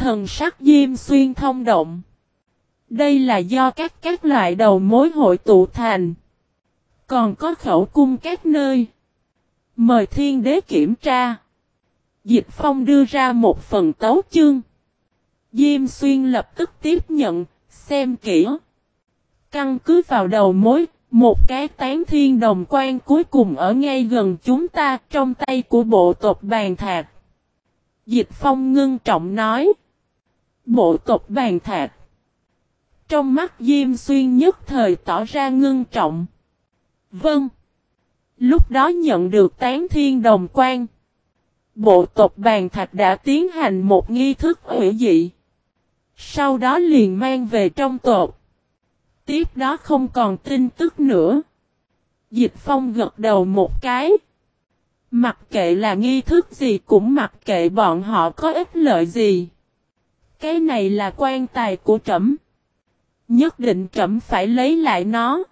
Thần sắc Diêm Xuyên thông động. Đây là do các các loại đầu mối hội tụ thành. Còn có khẩu cung các nơi. Mời thiên đế kiểm tra. Dịch Phong đưa ra một phần tấu chương. Diêm Xuyên lập tức tiếp nhận, xem kỹ. Căn cứ vào đầu mối, một cái tán thiên đồng quan cuối cùng ở ngay gần chúng ta trong tay của bộ tộc bàn thạc. Dịch Phong ngưng trọng nói. Bộ tộc bàn thạc. Trong mắt Diêm Xuyên nhất thời tỏ ra ngưng trọng. Vâng. Lúc đó nhận được tán thiên đồng quan. Bộ tộc bàn thạch đã tiến hành một nghi thức hủy dị. Sau đó liền mang về trong tộc. Tiếp đó không còn tin tức nữa. Dịch phong gật đầu một cái. Mặc kệ là nghi thức gì cũng mặc kệ bọn họ có ích lợi gì. Cái này là quan tài của trẫm. Nhất định trẫm phải lấy lại nó.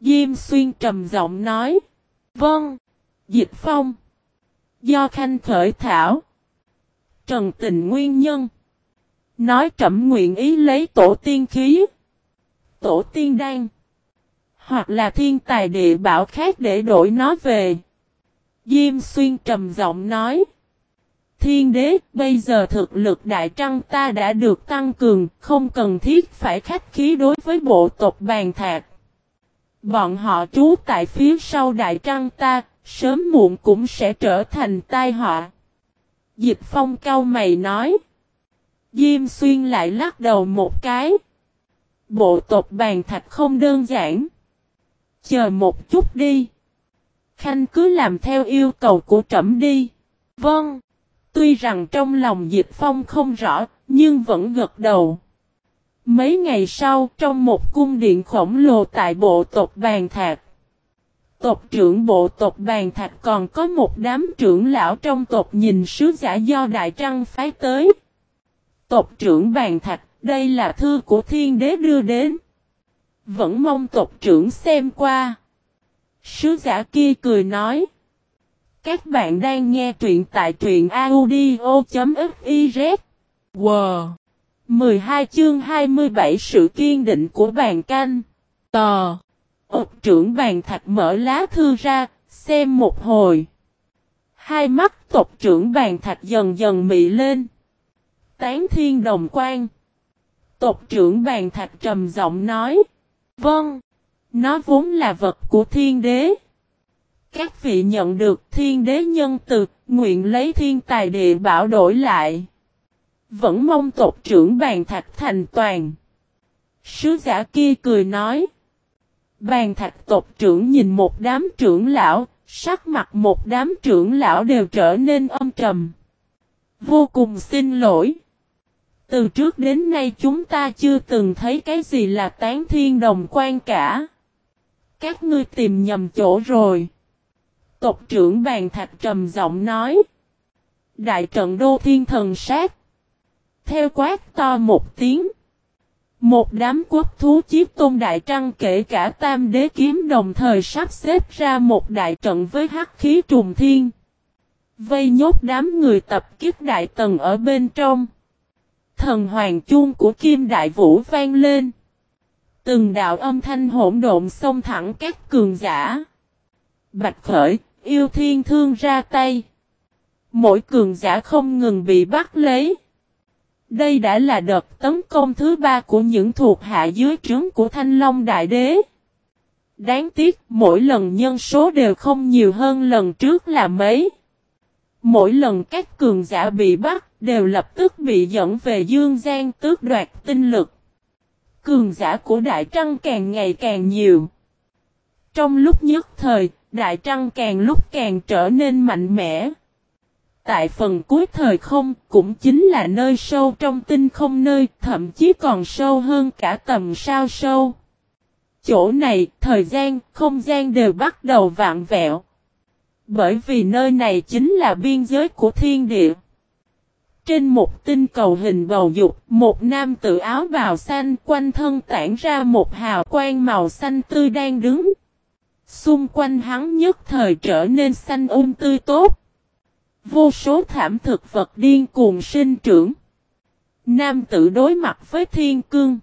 Diêm xuyên trầm giọng nói. Vâng. Dịch phong. Do khanh khởi thảo. Trần tình nguyên nhân. Nói trẫm nguyện ý lấy tổ tiên khí. Tổ tiên đan. Hoặc là thiên tài địa bảo khác để đổi nó về. Diêm xuyên trầm giọng nói. Thiên đế, bây giờ thực lực đại trăng ta đã được tăng cường, không cần thiết phải khách khí đối với bộ tộc bàn thạc. Bọn họ trú tại phía sau đại trăng ta, sớm muộn cũng sẽ trở thành tai họa. Dịch phong cao mày nói. Diêm xuyên lại lắc đầu một cái. Bộ tộc bàn thạch không đơn giản. Chờ một chút đi. Khanh cứ làm theo yêu cầu của trẫm đi. Vâng. Tuy rằng trong lòng dịch phong không rõ, nhưng vẫn gật đầu. Mấy ngày sau, trong một cung điện khổng lồ tại bộ tộc bàn thạch. Tộc trưởng bộ tộc bàn thạch còn có một đám trưởng lão trong tộc nhìn sứ giả do Đại Trăng phái tới. Tộc trưởng bàn thạch, đây là thư của thiên đế đưa đến. Vẫn mong tộc trưởng xem qua. Sứ giả kia cười nói. Các bạn đang nghe truyện tại truyện audio.fiz. Wow! 12 chương 27 sự kiên định của bàn canh. Tò! Ốc trưởng bàn thạch mở lá thư ra, xem một hồi. Hai mắt tộc trưởng bàn thạch dần dần mị lên. Tán thiên đồng quan. Tộc trưởng bàn thạch trầm giọng nói. Vâng. Nó vốn là vật của thiên đế. Các vị nhận được thiên đế nhân từ, nguyện lấy thiên tài địa bảo đổi lại. Vẫn mong tộc trưởng bàn thạch thành toàn. Sứ giả kia cười nói. Bàn thạch tộc trưởng nhìn một đám trưởng lão, sắc mặt một đám trưởng lão đều trở nên âm trầm. Vô cùng xin lỗi. Từ trước đến nay chúng ta chưa từng thấy cái gì là tán thiên đồng quan cả. Các ngươi tìm nhầm chỗ rồi. Tộc trưởng bàn thạch trầm giọng nói. Đại trận đô thiên thần sát. Theo quát to một tiếng. Một đám quốc thú chiếc tôn đại trăng kể cả tam đế kiếm đồng thời sắp xếp ra một đại trận với hắc khí trùng thiên. Vây nhốt đám người tập kiếp đại tần ở bên trong. Thần hoàng chuông của kim đại vũ vang lên. Từng đạo âm thanh hỗn độn xông thẳng các cường giả. Bạch khởi, yêu thiên thương ra tay. Mỗi cường giả không ngừng bị bắt lấy. Đây đã là đợt tấn công thứ ba của những thuộc hạ dưới trướng của Thanh Long Đại Đế. Đáng tiếc mỗi lần nhân số đều không nhiều hơn lần trước là mấy. Mỗi lần các cường giả bị bắt đều lập tức bị dẫn về Dương Giang tước đoạt tinh lực. Cường giả của Đại Trăng càng ngày càng nhiều. Trong lúc nhất thời, Đại Trăng càng lúc càng trở nên mạnh mẽ. Tại phần cuối thời không cũng chính là nơi sâu trong tinh không nơi thậm chí còn sâu hơn cả tầm sao sâu. Chỗ này, thời gian, không gian đều bắt đầu vạn vẹo. Bởi vì nơi này chính là biên giới của thiên địa. Trên một tinh cầu hình bầu dục, một nam tự áo bào xanh quanh thân tản ra một hào quang màu xanh tươi đang đứng. Xung quanh hắn nhất thời trở nên xanh um tươi tốt. Vô số thảm thực vật điên cuồng sinh trưởng. Nam tử đối mặt với thiên cương.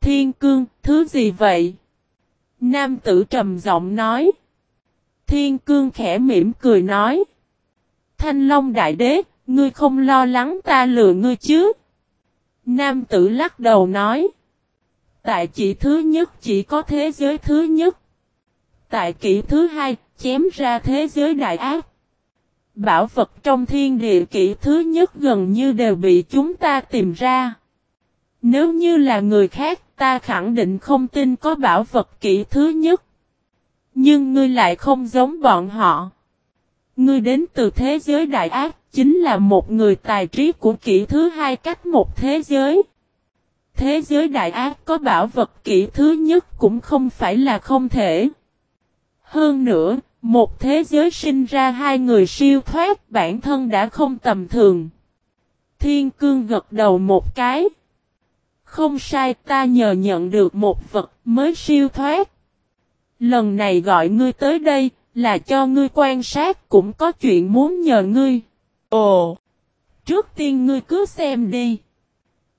Thiên cương, thứ gì vậy? Nam tử trầm giọng nói. Thiên cương khẽ mỉm cười nói. Thanh Long Đại Đế, ngươi không lo lắng ta lừa ngươi chứ? Nam tử lắc đầu nói. Tại chỉ thứ nhất chỉ có thế giới thứ nhất. Tại kỷ thứ hai, chém ra thế giới đại ác. Bảo vật trong thiên địa kỷ thứ nhất gần như đều bị chúng ta tìm ra. Nếu như là người khác, ta khẳng định không tin có bảo vật kỷ thứ nhất. Nhưng ngươi lại không giống bọn họ. Ngươi đến từ thế giới đại ác, chính là một người tài trí của kỷ thứ hai cách một thế giới. Thế giới đại ác có bảo vật kỷ thứ nhất cũng không phải là không thể. Hơn nữa, một thế giới sinh ra hai người siêu thoát bản thân đã không tầm thường. Thiên cương gật đầu một cái. Không sai ta nhờ nhận được một vật mới siêu thoát. Lần này gọi ngươi tới đây là cho ngươi quan sát cũng có chuyện muốn nhờ ngươi. Ồ! Trước tiên ngươi cứ xem đi.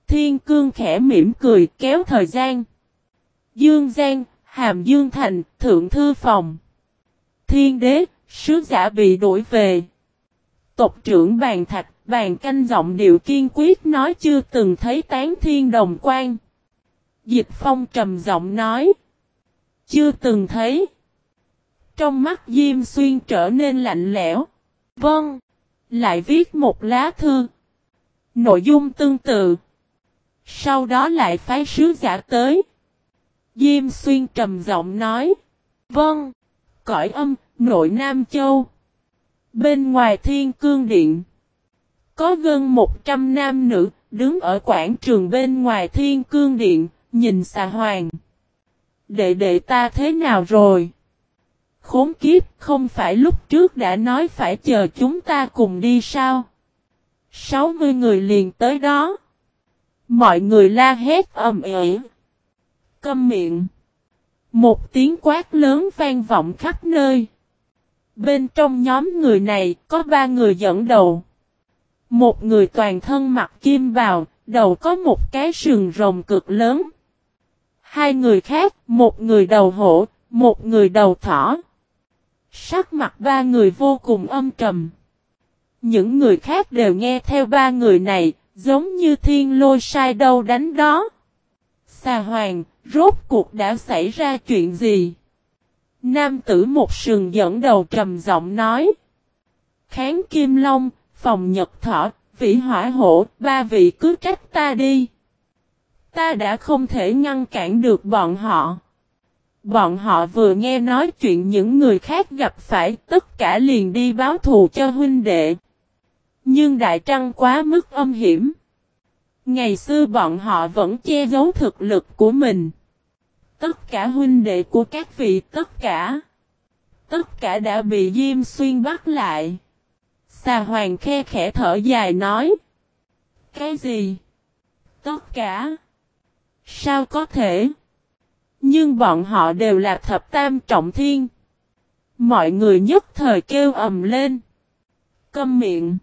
Thiên cương khẽ mỉm cười kéo thời gian. Dương Giang, Hàm Dương Thành, Thượng Thư Phòng. Thiên đế, sứ giả bị đuổi về. Tộc trưởng bàn thạch, bàn canh giọng điệu kiên quyết nói chưa từng thấy tán thiên đồng quan. Dịch phong trầm giọng nói. Chưa từng thấy. Trong mắt Diêm Xuyên trở nên lạnh lẽo. Vâng. Lại viết một lá thư. Nội dung tương tự. Sau đó lại phái sứ giả tới. Diêm Xuyên trầm giọng nói. Vâng cõi âm, nội Nam Châu. Bên ngoài thiên cương điện, có gần 100 nam nữ, đứng ở quảng trường bên ngoài thiên cương điện, nhìn xà hoàng. Đệ đệ ta thế nào rồi? Khốn kiếp, không phải lúc trước đã nói phải chờ chúng ta cùng đi sao? 60 người liền tới đó. Mọi người la hét ầm ĩ. Câm miệng. Một tiếng quát lớn vang vọng khắp nơi. Bên trong nhóm người này có ba người dẫn đầu. Một người toàn thân mặc kim bào, đầu có một cái sừng rồng cực lớn. Hai người khác, một người đầu hổ, một người đầu thỏ. Sắc mặt ba người vô cùng âm trầm. Những người khác đều nghe theo ba người này, giống như thiên lôi sai đâu đánh đó. Xà hoàng, Rốt cuộc đã xảy ra chuyện gì? Nam tử một sừng dẫn đầu trầm giọng nói. Kháng Kim Long, phòng Nhật Thọ, vị hỏa hổ, ba vị cứ trách ta đi. Ta đã không thể ngăn cản được bọn họ. Bọn họ vừa nghe nói chuyện những người khác gặp phải tất cả liền đi báo thù cho huynh đệ. Nhưng Đại Trăng quá mức âm hiểm. Ngày xưa bọn họ vẫn che giấu thực lực của mình. Tất cả huynh đệ của các vị tất cả. Tất cả đã bị Diêm Xuyên bắt lại. Xà hoàng khe khẽ thở dài nói. Cái gì? Tất cả. Sao có thể? Nhưng bọn họ đều là thập tam trọng thiên. Mọi người nhất thời kêu ầm lên. Câm miệng.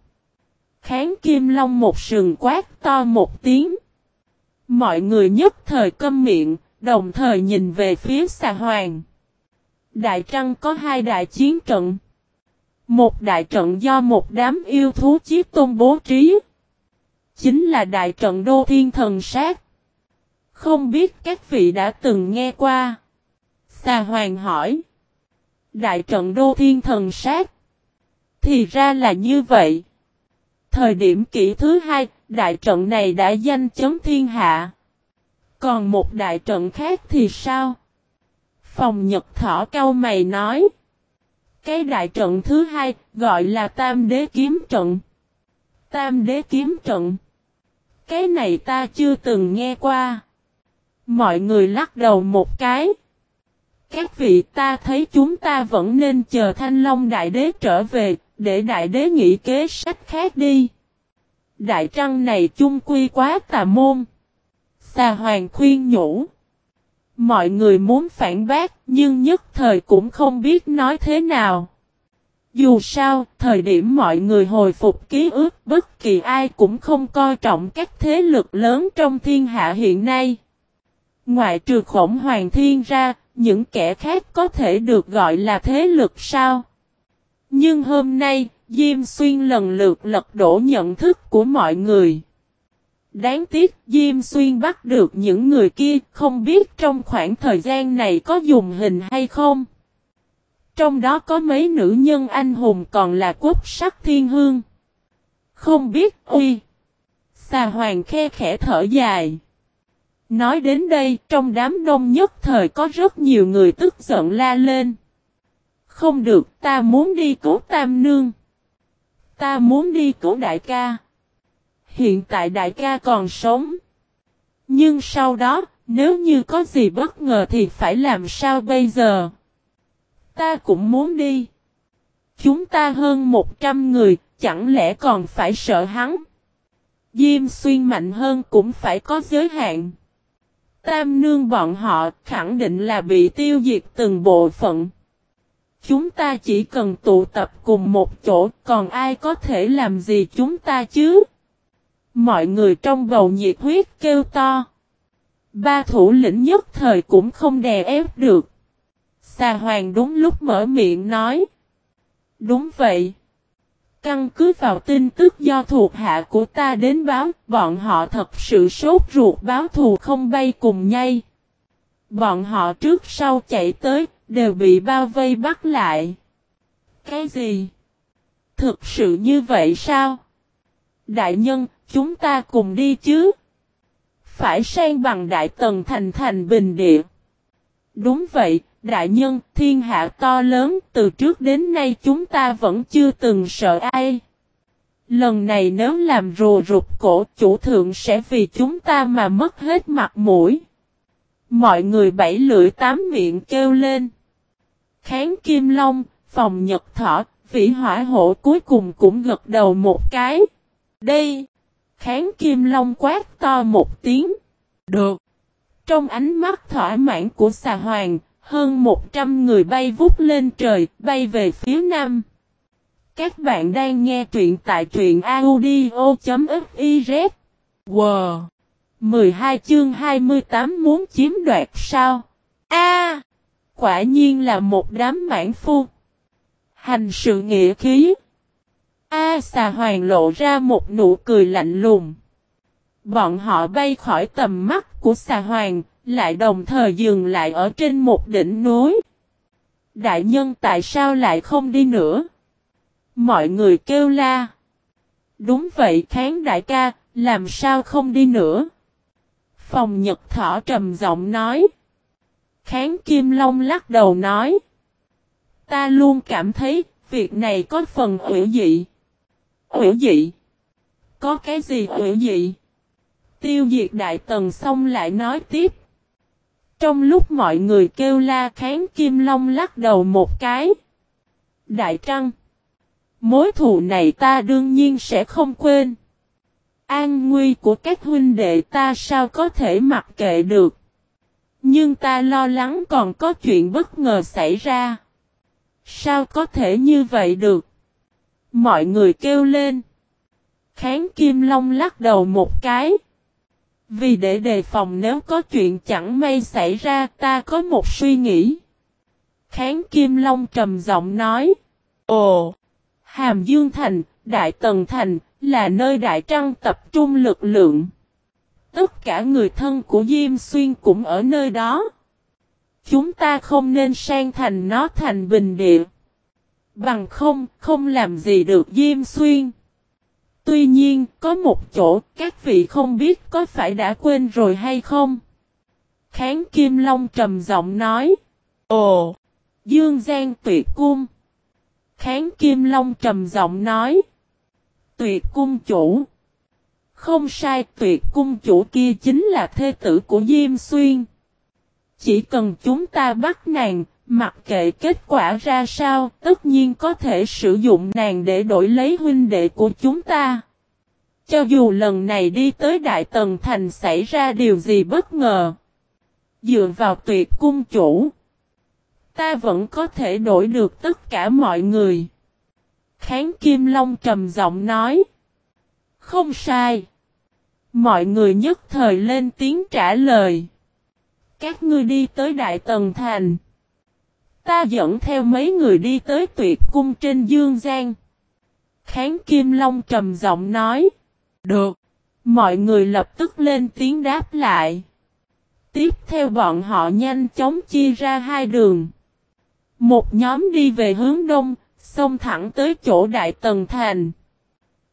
Kháng kim long một sừng quát to một tiếng. Mọi người nhất thời câm miệng, đồng thời nhìn về phía xà hoàng. Đại Trăng có hai đại chiến trận. Một đại trận do một đám yêu thú chiếc tôn bố trí. Chính là đại trận Đô Thiên Thần Sát. Không biết các vị đã từng nghe qua. Xà Hoàng hỏi. Đại trận Đô Thiên Thần Sát. Thì ra là như vậy. Thời điểm kỷ thứ hai, đại trận này đã danh chấm thiên hạ. Còn một đại trận khác thì sao? Phòng Nhật Thỏ cao mày nói. Cái đại trận thứ hai gọi là Tam Đế Kiếm Trận. Tam Đế Kiếm Trận. Cái này ta chưa từng nghe qua. Mọi người lắc đầu một cái. Các vị ta thấy chúng ta vẫn nên chờ Thanh Long Đại Đế trở về, để Đại Đế nghĩ kế sách khác đi. Đại trăng này chung quy quá tà môn. Xà hoàng khuyên nhủ. Mọi người muốn phản bác nhưng nhất thời cũng không biết nói thế nào. Dù sao, thời điểm mọi người hồi phục ký ức bất kỳ ai cũng không coi trọng các thế lực lớn trong thiên hạ hiện nay. Ngoại trừ khổng hoàng thiên ra, những kẻ khác có thể được gọi là thế lực sao? Nhưng hôm nay, Diêm Xuyên lần lượt lật đổ nhận thức của mọi người. Đáng tiếc, Diêm Xuyên bắt được những người kia, không biết trong khoảng thời gian này có dùng hình hay không. Trong đó có mấy nữ nhân anh hùng còn là quốc sắc thiên hương. Không biết, uy. Xà hoàng khe khẽ thở dài. Nói đến đây, trong đám đông nhất thời có rất nhiều người tức giận la lên. Không được, ta muốn đi cứu tam nương. Ta muốn đi cứu đại ca. Hiện tại đại ca còn sống. Nhưng sau đó, nếu như có gì bất ngờ thì phải làm sao bây giờ? Ta cũng muốn đi. Chúng ta hơn 100 người, chẳng lẽ còn phải sợ hắn? Diêm xuyên mạnh hơn cũng phải có giới hạn. Tam nương bọn họ khẳng định là bị tiêu diệt từng bộ phận. Chúng ta chỉ cần tụ tập cùng một chỗ, còn ai có thể làm gì chúng ta chứ? Mọi người trong bầu nhiệt huyết kêu to. Ba thủ lĩnh nhất thời cũng không đè ép được. Xà hoàng đúng lúc mở miệng nói. Đúng vậy. Căn cứ vào tin tức do thuộc hạ của ta đến báo, bọn họ thật sự sốt ruột báo thù không bay cùng nhây. Bọn họ trước sau chạy tới, đều bị bao vây bắt lại. Cái gì? Thực sự như vậy sao? Đại nhân, chúng ta cùng đi chứ? Phải sang bằng đại tần thành thành bình địa. Đúng vậy, đại nhân, thiên hạ to lớn, từ trước đến nay chúng ta vẫn chưa từng sợ ai. Lần này nếu làm rùa rụt cổ, chủ thượng sẽ vì chúng ta mà mất hết mặt mũi. Mọi người bảy lưỡi tám miệng kêu lên. Kháng Kim Long, phòng Nhật Thọ, vĩ hỏa hộ cuối cùng cũng gật đầu một cái. Đây! Kháng Kim Long quát to một tiếng. Được! Trong ánh mắt thỏa mãn của xà hoàng, hơn 100 người bay vút lên trời, bay về phía nam. Các bạn đang nghe truyện tại truyện audio.fiz. Wow! 12 chương 28 muốn chiếm đoạt sao? A! quả nhiên là một đám mãn phu. Hành sự nghĩa khí. A xà hoàng lộ ra một nụ cười lạnh lùng. Bọn họ bay khỏi tầm mắt của xà hoàng, lại đồng thời dừng lại ở trên một đỉnh núi. Đại nhân tại sao lại không đi nữa? Mọi người kêu la. Đúng vậy kháng đại ca, làm sao không đi nữa? Phòng Nhật Thỏ trầm giọng nói. Kháng Kim Long lắc đầu nói. Ta luôn cảm thấy việc này có phần hữu dị. Hữu dị? Có cái gì hữu dị? Tiêu diệt đại tần xong lại nói tiếp. Trong lúc mọi người kêu la kháng Kim Long lắc đầu một cái. Đại Trăng. Mối thù này ta đương nhiên sẽ không quên. An nguy của các huynh đệ ta sao có thể mặc kệ được. Nhưng ta lo lắng còn có chuyện bất ngờ xảy ra. Sao có thể như vậy được? Mọi người kêu lên. Kháng Kim Long lắc đầu một cái. Vì để đề phòng nếu có chuyện chẳng may xảy ra ta có một suy nghĩ. Kháng Kim Long trầm giọng nói. Ồ! Hàm Dương Thành, Đại Tần Thành, là nơi Đại Trăng tập trung lực lượng. Tất cả người thân của Diêm Xuyên cũng ở nơi đó. Chúng ta không nên sang thành nó thành bình địa. Bằng không, không làm gì được Diêm Xuyên. Tuy nhiên, có một chỗ các vị không biết có phải đã quên rồi hay không. Kháng Kim Long trầm giọng nói. Ồ! Dương Giang tuyệt cung. Kháng Kim Long trầm giọng nói. Tuyệt cung chủ. Không sai tuyệt cung chủ kia chính là thê tử của Diêm Xuyên. Chỉ cần chúng ta bắt nàng, mặc kệ kết quả ra sao, tất nhiên có thể sử dụng nàng để đổi lấy huynh đệ của chúng ta. Cho dù lần này đi tới Đại Tần Thành xảy ra điều gì bất ngờ. Dựa vào tuyệt cung chủ. Ta vẫn có thể đổi được tất cả mọi người. Kháng Kim Long trầm giọng nói. Không sai. Mọi người nhất thời lên tiếng trả lời. Các ngươi đi tới Đại Tần Thành. Ta dẫn theo mấy người đi tới tuyệt cung trên Dương Giang. Kháng Kim Long trầm giọng nói. Được. Mọi người lập tức lên tiếng đáp lại. Tiếp theo bọn họ nhanh chóng chia ra hai đường. Một nhóm đi về hướng đông, xông thẳng tới chỗ Đại Tần Thành.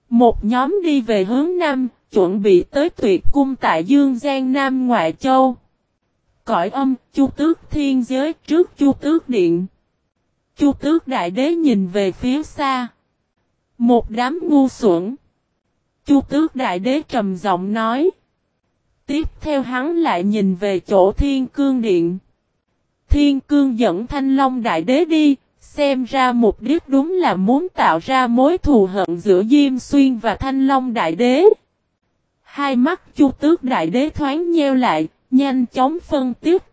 Một nhóm đi về hướng nam, chuẩn bị tới tuyệt cung tại Dương Giang Nam Ngoại Châu. Cõi âm, Chu Tước Thiên Giới trước Chu Tước Điện. Chu Tước Đại Đế nhìn về phía xa. Một đám ngu xuẩn. Chu Tước Đại Đế trầm giọng nói. Tiếp theo hắn lại nhìn về chỗ Thiên Cương Điện. Thiên Cương dẫn Thanh Long Đại Đế đi, xem ra mục đích đúng là muốn tạo ra mối thù hận giữa Diêm Xuyên và Thanh Long Đại Đế. Hai mắt Chu Tước Đại Đế thoáng nheo lại, nhanh chóng phân tích.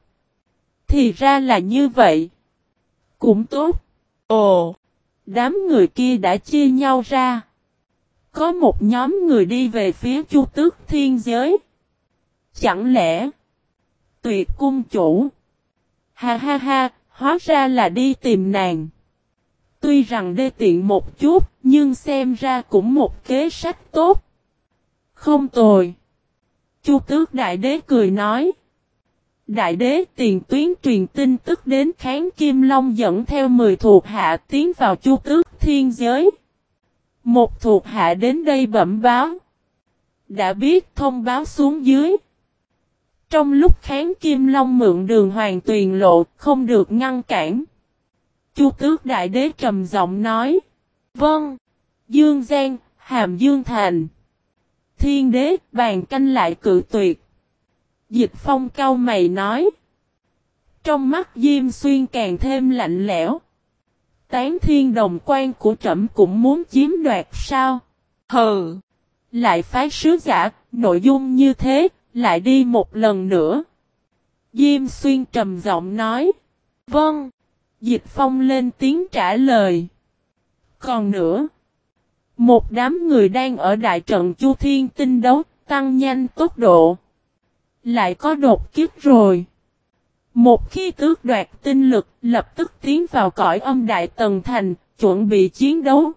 Thì ra là như vậy. Cũng tốt. Ồ, đám người kia đã chia nhau ra. Có một nhóm người đi về phía Chu Tước Thiên Giới. Chẳng lẽ tuyệt cung chủ? Ha ha ha, hóa ra là đi tìm nàng. Tuy rằng đê tiện một chút, nhưng xem ra cũng một kế sách tốt. Không tồi. Chu tước đại đế cười nói. Đại đế tiền tuyến truyền tin tức đến kháng Kim Long dẫn theo 10 thuộc hạ tiến vào chu tước thiên giới. Một thuộc hạ đến đây bẩm báo. Đã biết thông báo xuống dưới. Trong lúc kháng Kim Long mượn đường hoàng tuyền lộ không được ngăn cản. Chu tước đại đế trầm giọng nói. Vâng. Dương Giang, Hàm Dương Thành. Thiên đế, bàn canh lại cự tuyệt. Dịch phong cao mày nói. Trong mắt Diêm Xuyên càng thêm lạnh lẽo. Tán thiên đồng quan của trẫm cũng muốn chiếm đoạt sao? Hừ! Lại phái sứ giả, nội dung như thế, lại đi một lần nữa. Diêm xuyên trầm giọng nói. Vâng. Dịch phong lên tiếng trả lời. Còn nữa. Một đám người đang ở đại trận Chu Thiên tinh đấu, tăng nhanh tốc độ. Lại có đột kiếp rồi. Một khi tước đoạt tinh lực, lập tức tiến vào cõi âm đại tần thành, chuẩn bị chiến đấu.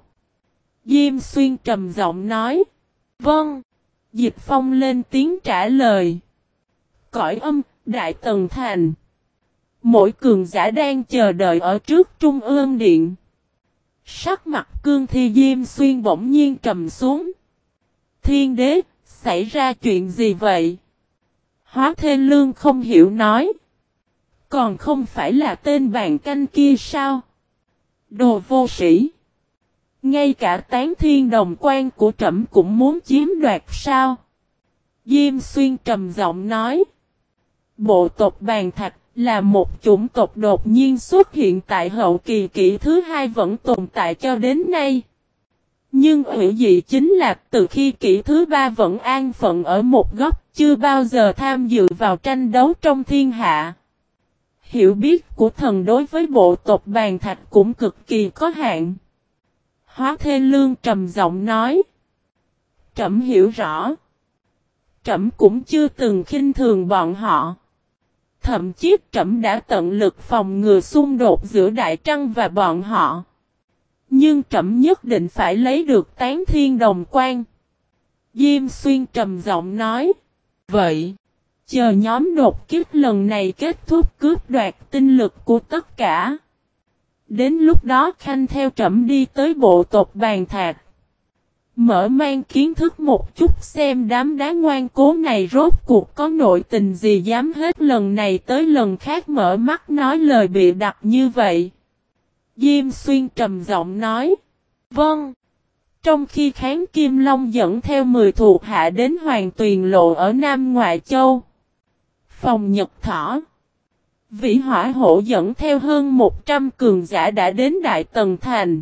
Diêm xuyên trầm giọng nói. Vâng. Dịch phong lên tiếng trả lời. Cõi âm, đại tần thành. Mỗi cường giả đang chờ đợi ở trước trung ương điện. Sắc mặt cương thi diêm xuyên bỗng nhiên trầm xuống. Thiên đế, xảy ra chuyện gì vậy? Hóa thê lương không hiểu nói. Còn không phải là tên bàn canh kia sao? Đồ vô sĩ. Ngay cả tán thiên đồng quan của trẫm cũng muốn chiếm đoạt sao? Diêm xuyên trầm giọng nói. Bộ tộc bàn thạch là một chủng tộc đột nhiên xuất hiện tại hậu kỳ kỷ thứ hai vẫn tồn tại cho đến nay. Nhưng hữu dị chính là từ khi kỷ thứ ba vẫn an phận ở một góc, chưa bao giờ tham dự vào tranh đấu trong thiên hạ. Hiểu biết của thần đối với bộ tộc bàn thạch cũng cực kỳ có hạn. Hóa Thê Lương trầm giọng nói. Trẩm hiểu rõ. Trẩm cũng chưa từng khinh thường bọn họ. Thậm chí trẫm đã tận lực phòng ngừa xung đột giữa Đại Trăng và bọn họ. Nhưng trẫm nhất định phải lấy được tán thiên đồng quan. Diêm xuyên trầm giọng nói. Vậy, chờ nhóm đột kích lần này kết thúc cướp đoạt tinh lực của tất cả. Đến lúc đó khanh theo trẫm đi tới bộ tộc bàn thạc. Mở mang kiến thức một chút xem đám đá ngoan cố này rốt cuộc có nội tình gì dám hết lần này tới lần khác mở mắt nói lời bị đặt như vậy. Diêm xuyên trầm giọng nói. Vâng. Trong khi kháng Kim Long dẫn theo 10 thuộc hạ đến Hoàng Tuyền Lộ ở Nam Ngoại Châu. Phòng Nhật Thỏ. Vĩ hỏa hổ dẫn theo hơn 100 cường giả đã đến Đại Tần Thành.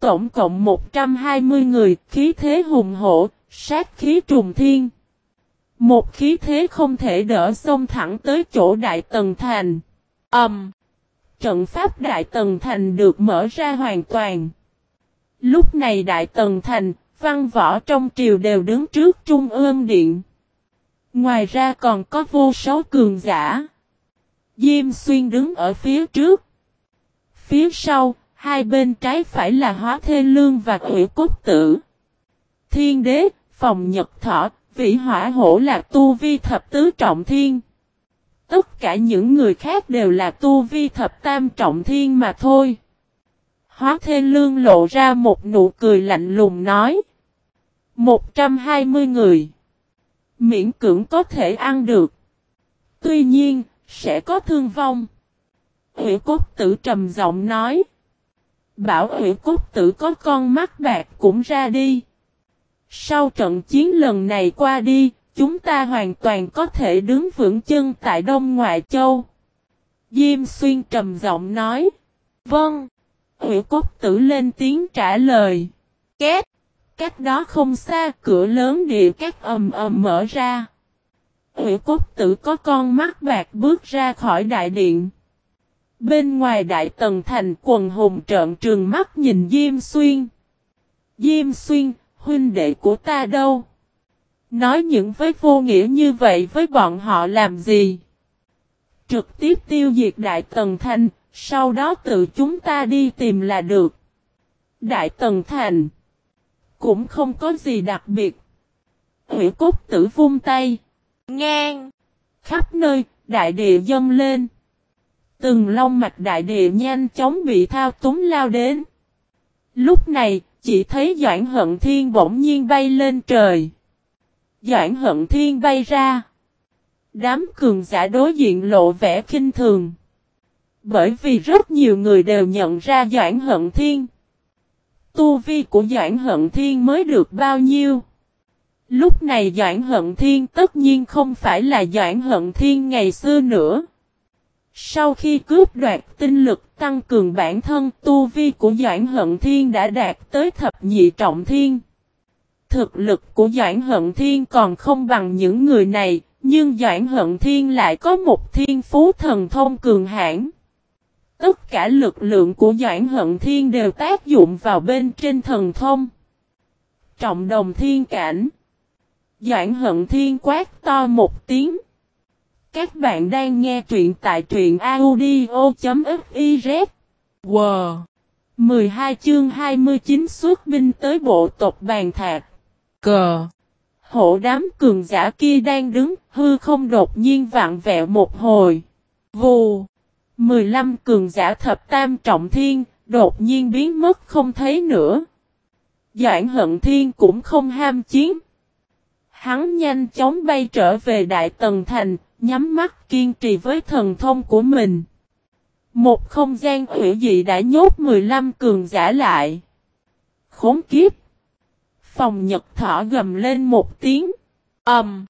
Tổng cộng 120 người, khí thế hùng hổ, sát khí trùng thiên. Một khí thế không thể đỡ xông thẳng tới chỗ Đại Tần Thành. Âm. Um, trận pháp Đại Tần Thành được mở ra hoàn toàn. Lúc này Đại Tần Thành, văn võ trong triều đều đứng trước Trung ương Điện. Ngoài ra còn có vô số cường giả. Diêm Xuyên đứng ở phía trước. Phía sau, hai bên trái phải là Hóa Thê Lương và Quỷ Cốt Tử. Thiên Đế, Phòng Nhật Thọ, Vĩ Hỏa Hổ là tu vi thập tứ trọng thiên. Tất cả những người khác đều là tu vi thập tam trọng thiên mà thôi. Hóa Thê Lương lộ ra một nụ cười lạnh lùng nói. 120 người. Miễn cưỡng có thể ăn được. Tuy nhiên, sẽ có thương vong. Hữu cốt tử trầm giọng nói. Bảo hủy cốt tử có con mắt bạc cũng ra đi. Sau trận chiến lần này qua đi, chúng ta hoàn toàn có thể đứng vững chân tại Đông Ngoại Châu. Diêm xuyên trầm giọng nói. Vâng. Hủy cốt tử lên tiếng trả lời. Két. Cách đó không xa cửa lớn địa các ầm ầm mở ra. Hủy cốt tử có con mắt bạc bước ra khỏi đại điện. Bên ngoài đại tần thành quần hùng trợn trường mắt nhìn Diêm Xuyên. Diêm Xuyên, huynh đệ của ta đâu? Nói những với vô nghĩa như vậy với bọn họ làm gì? Trực tiếp tiêu diệt đại tần thành, sau đó tự chúng ta đi tìm là được. Đại tần thành cũng không có gì đặc biệt. Hủy cốt tử vung tay. Ngang. Khắp nơi, đại địa dâng lên. Từng long mạch đại địa nhanh chóng bị thao túng lao đến. Lúc này, chỉ thấy Doãn Hận Thiên bỗng nhiên bay lên trời. Doãn Hận Thiên bay ra. Đám cường giả đối diện lộ vẻ kinh thường. Bởi vì rất nhiều người đều nhận ra Doãn Hận Thiên. Tu vi của Doãn Hận Thiên mới được bao nhiêu? Lúc này Doãn Hận Thiên tất nhiên không phải là Doãn Hận Thiên ngày xưa nữa. Sau khi cướp đoạt tinh lực tăng cường bản thân tu vi của Doãn Hận Thiên đã đạt tới thập nhị trọng thiên. Thực lực của Doãn Hận Thiên còn không bằng những người này, nhưng Doãn Hận Thiên lại có một thiên phú thần thông cường hãn. Tất cả lực lượng của Doãn Hận Thiên đều tác dụng vào bên trên thần thông. Trọng đồng thiên cảnh. Doãn Hận Thiên quát to một tiếng. Các bạn đang nghe truyện tại truyện audio.fiz. Wow! 12 chương 29 xuất binh tới bộ tộc bàn thạc. Cờ! Hộ đám cường giả kia đang đứng, hư không đột nhiên vạn vẹo một hồi. Vù! 15 cường giả thập tam trọng thiên, đột nhiên biến mất không thấy nữa. Doãn hận thiên cũng không ham chiến. Hắn nhanh chóng bay trở về Đại Tần Thành, nhắm mắt kiên trì với thần thông của mình. Một không gian hủy dị đã nhốt 15 cường giả lại. Khốn kiếp! Phòng nhật thỏ gầm lên một tiếng. ầm, um,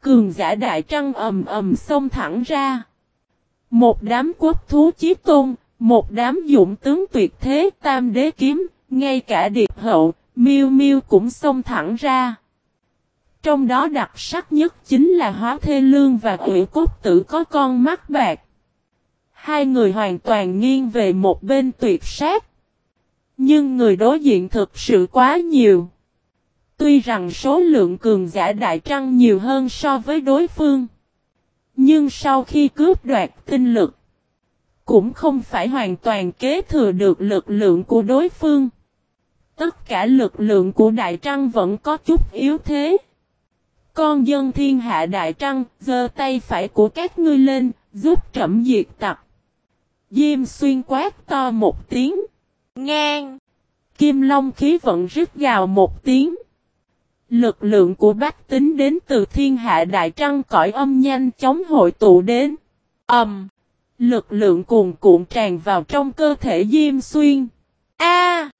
Cường giả đại trăng ầm ầm xông thẳng ra. Một đám quốc thú chí tôn, một đám dũng tướng tuyệt thế tam đế kiếm, ngay cả điệp hậu, miêu miêu cũng xông thẳng ra. Trong đó đặc sắc nhất chính là hóa thê lương và quỷ cốt tử có con mắt bạc. Hai người hoàn toàn nghiêng về một bên tuyệt sát. Nhưng người đối diện thực sự quá nhiều. Tuy rằng số lượng cường giả đại trăng nhiều hơn so với đối phương. Nhưng sau khi cướp đoạt tinh lực, cũng không phải hoàn toàn kế thừa được lực lượng của đối phương. Tất cả lực lượng của Đại Trăng vẫn có chút yếu thế. Con dân thiên hạ Đại Trăng, giơ tay phải của các ngươi lên, giúp trẫm diệt tặc. Diêm xuyên quát to một tiếng. Ngang. Kim Long khí vận rít gào một tiếng. Lực lượng của bách tính đến từ thiên hạ đại trăng cõi âm nhanh chóng hội tụ đến. Âm. lực lượng cuồn cuộn tràn vào trong cơ thể Diêm Xuyên. A!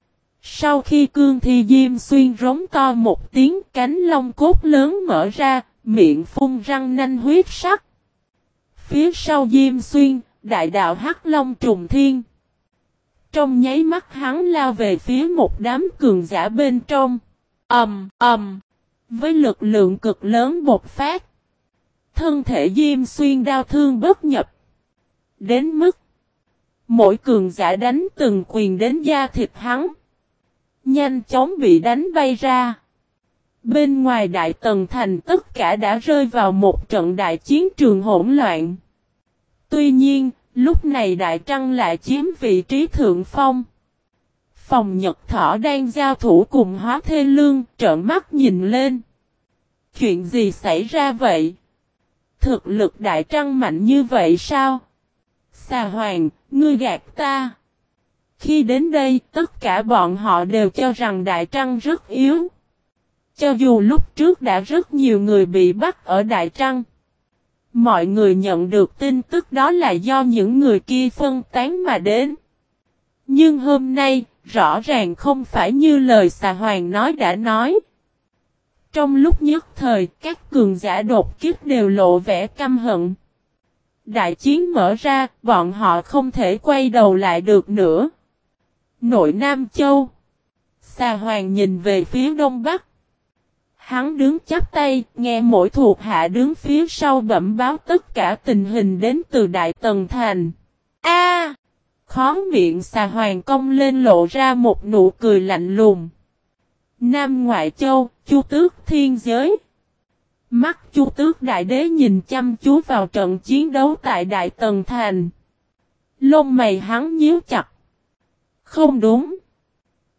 Sau khi cương thi Diêm Xuyên rống to một tiếng cánh lông cốt lớn mở ra, miệng phun răng nanh huyết sắc. Phía sau Diêm Xuyên, đại đạo Hắc Long trùng thiên. Trong nháy mắt hắn lao về phía một đám cường giả bên trong. Ầm, ầm. Với lực lượng cực lớn bột phát. Thân thể Diêm Xuyên đau thương bất nhập. Đến mức. Mỗi cường giả đánh từng quyền đến da thịt hắn. Nhanh chóng bị đánh bay ra. Bên ngoài Đại Tần Thành tất cả đã rơi vào một trận đại chiến trường hỗn loạn. Tuy nhiên, lúc này Đại Trăng lại chiếm vị trí thượng phong. Phòng Nhật Thỏ đang giao thủ cùng hóa thê lương, trợn mắt nhìn lên. Chuyện gì xảy ra vậy? Thực lực Đại Trăng mạnh như vậy sao? Xà Hoàng, ngươi gạt ta. Khi đến đây, tất cả bọn họ đều cho rằng Đại Trăng rất yếu. Cho dù lúc trước đã rất nhiều người bị bắt ở Đại Trăng. Mọi người nhận được tin tức đó là do những người kia phân tán mà đến. Nhưng hôm nay, rõ ràng không phải như lời xà hoàng nói đã nói. Trong lúc nhất thời, các cường giả đột kiếp đều lộ vẻ căm hận. Đại chiến mở ra, bọn họ không thể quay đầu lại được nữa. Nội Nam Châu Xà Hoàng nhìn về phía đông bắc. Hắn đứng chắp tay, nghe mỗi thuộc hạ đứng phía sau bẩm báo tất cả tình hình đến từ Đại Tần Thành. A! khó miệng xà hoàng công lên lộ ra một nụ cười lạnh lùng. Nam Ngoại Châu, Chu Tước Thiên Giới Mắt Chu Tước Đại Đế nhìn chăm chú vào trận chiến đấu tại Đại Tần Thành. Lông mày hắn nhíu chặt. Không đúng.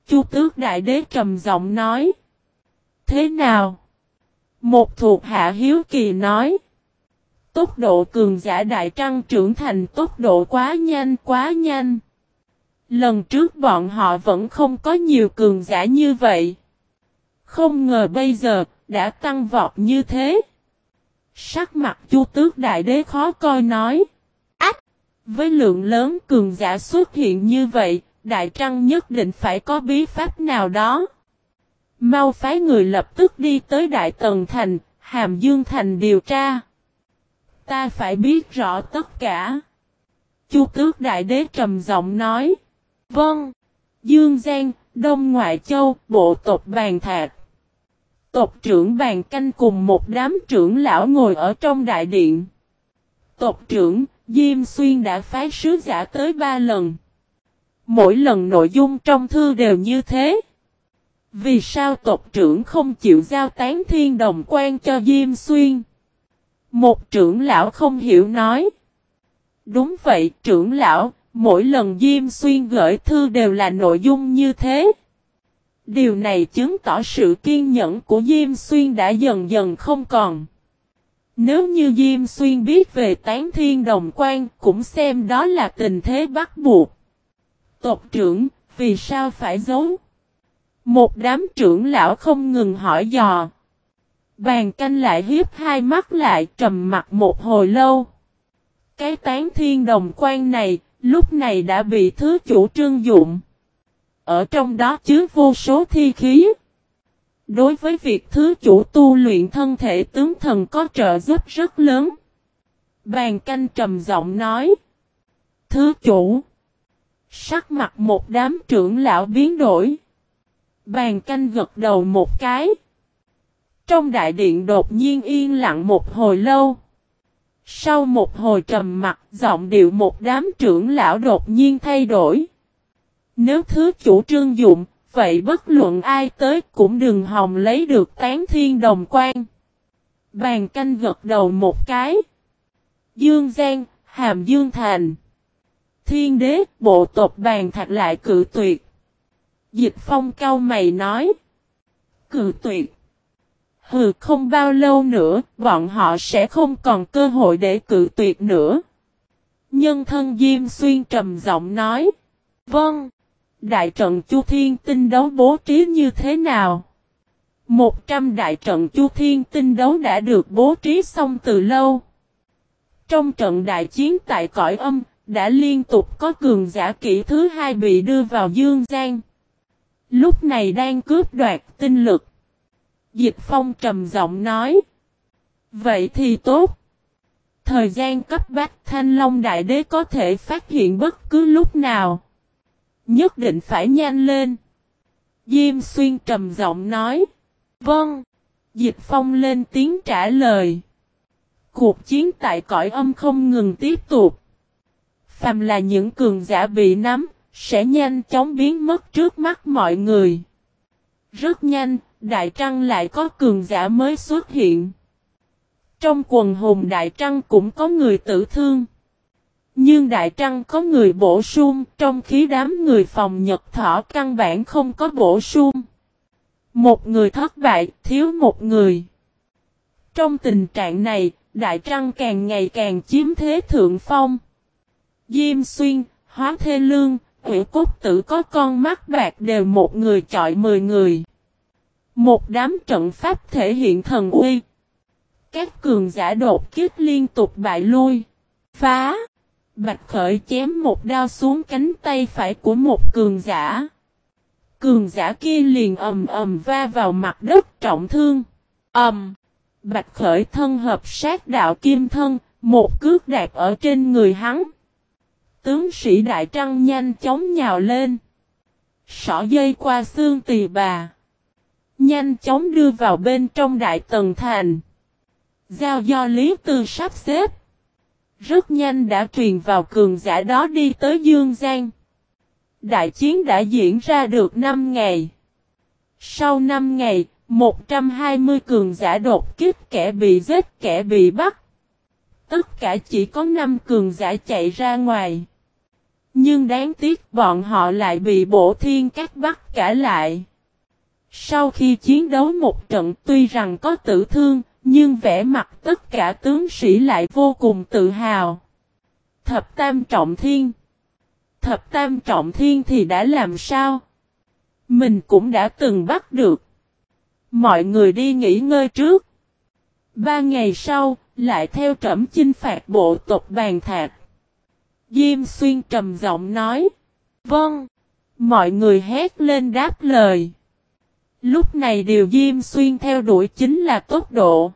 Chu Tước Đại Đế trầm giọng nói. Thế nào? Một thuộc hạ hiếu kỳ nói. Tốc độ cường giả đại trăng trưởng thành tốc độ quá nhanh quá nhanh. Lần trước bọn họ vẫn không có nhiều cường giả như vậy. Không ngờ bây giờ đã tăng vọt như thế. Sắc mặt chu tước đại đế khó coi nói. Ách! Với lượng lớn cường giả xuất hiện như vậy, đại trăng nhất định phải có bí pháp nào đó. Mau phái người lập tức đi tới Đại Tần Thành, Hàm Dương Thành điều tra. Ta phải biết rõ tất cả. Chu tước đại đế trầm giọng nói. Vâng. Dương Giang, Đông Ngoại Châu, bộ tộc bàn thạc. Tộc trưởng bàn canh cùng một đám trưởng lão ngồi ở trong đại điện. Tộc trưởng, Diêm Xuyên đã phái sứ giả tới ba lần. Mỗi lần nội dung trong thư đều như thế. Vì sao tộc trưởng không chịu giao tán thiên đồng quan cho Diêm Xuyên? Một trưởng lão không hiểu nói. Đúng vậy trưởng lão, mỗi lần Diêm Xuyên gửi thư đều là nội dung như thế. Điều này chứng tỏ sự kiên nhẫn của Diêm Xuyên đã dần dần không còn. Nếu như Diêm Xuyên biết về tán thiên đồng quan cũng xem đó là tình thế bắt buộc. Tộc trưởng, vì sao phải giấu? Một đám trưởng lão không ngừng hỏi dò. Bàn canh lại hiếp hai mắt lại trầm mặt một hồi lâu. Cái tán thiên đồng quan này, lúc này đã bị thứ chủ trương dụng. Ở trong đó chứa vô số thi khí. Đối với việc thứ chủ tu luyện thân thể tướng thần có trợ giúp rất lớn. Bàn canh trầm giọng nói. Thứ chủ. Sắc mặt một đám trưởng lão biến đổi. Bàn canh gật đầu một cái. Trong đại điện đột nhiên yên lặng một hồi lâu. Sau một hồi trầm mặt, giọng điệu một đám trưởng lão đột nhiên thay đổi. Nếu thứ chủ trương dụng, vậy bất luận ai tới cũng đừng hòng lấy được tán thiên đồng quan. Bàn canh gật đầu một cái. Dương Giang, Hàm Dương Thành. Thiên đế, bộ tộc bàn thạch lại cự tuyệt. Dịch phong cao mày nói. Cự tuyệt. Hừ không bao lâu nữa, bọn họ sẽ không còn cơ hội để cự tuyệt nữa. Nhân thân Diêm Xuyên trầm giọng nói. Vâng. Đại trận Chu Thiên tinh đấu bố trí như thế nào? Một trăm đại trận Chu Thiên tinh đấu đã được bố trí xong từ lâu. Trong trận đại chiến tại cõi âm, đã liên tục có cường giả kỹ thứ hai bị đưa vào dương gian. Lúc này đang cướp đoạt tinh lực. Dịch Phong trầm giọng nói. Vậy thì tốt. Thời gian cấp bách Thanh Long Đại Đế có thể phát hiện bất cứ lúc nào. Nhất định phải nhanh lên. Diêm Xuyên trầm giọng nói. Vâng. Dịch Phong lên tiếng trả lời. Cuộc chiến tại cõi âm không ngừng tiếp tục. Phàm là những cường giả bị nắm, sẽ nhanh chóng biến mất trước mắt mọi người. Rất nhanh, Đại Trăng lại có cường giả mới xuất hiện. Trong quần hùng Đại Trăng cũng có người tử thương. Nhưng Đại Trăng có người bổ sung, trong khí đám người phòng Nhật Thỏ căn bản không có bổ sung. Một người thất bại, thiếu một người. Trong tình trạng này, Đại Trăng càng ngày càng chiếm thế thượng phong. Diêm Xuyên, Hóa Thê Lương, hủy Cốt Tử có con mắt bạc đều một người chọi mười người. Một đám trận pháp thể hiện thần uy. Các cường giả đột kích liên tục bại lui. Phá. Bạch Khởi chém một đao xuống cánh tay phải của một cường giả. Cường giả kia liền ầm ầm va vào mặt đất trọng thương. Ầm. Bạch Khởi thân hợp sát đạo kim thân, một cước đạp ở trên người hắn. Tướng sĩ Đại Trăng nhanh chóng nhào lên. Sỏ dây qua xương tỳ bà. Nhanh chóng đưa vào bên trong Đại Tần Thành. Giao do Lý Tư sắp xếp. Rất nhanh đã truyền vào cường giả đó đi tới Dương Giang. Đại chiến đã diễn ra được 5 ngày. Sau 5 ngày, 120 cường giả đột kích kẻ bị giết kẻ bị bắt. Tất cả chỉ có 5 cường giả chạy ra ngoài. Nhưng đáng tiếc bọn họ lại bị bổ thiên các bắt cả lại. Sau khi chiến đấu một trận tuy rằng có tử thương, nhưng vẻ mặt tất cả tướng sĩ lại vô cùng tự hào. Thập tam trọng thiên. Thập tam trọng thiên thì đã làm sao? Mình cũng đã từng bắt được. Mọi người đi nghỉ ngơi trước. Ba ngày sau, lại theo trẩm chinh phạt bộ tộc bàn thạc. Diêm xuyên trầm giọng nói. Vâng. Mọi người hét lên đáp lời. Lúc này điều Diêm Xuyên theo đuổi chính là tốc độ.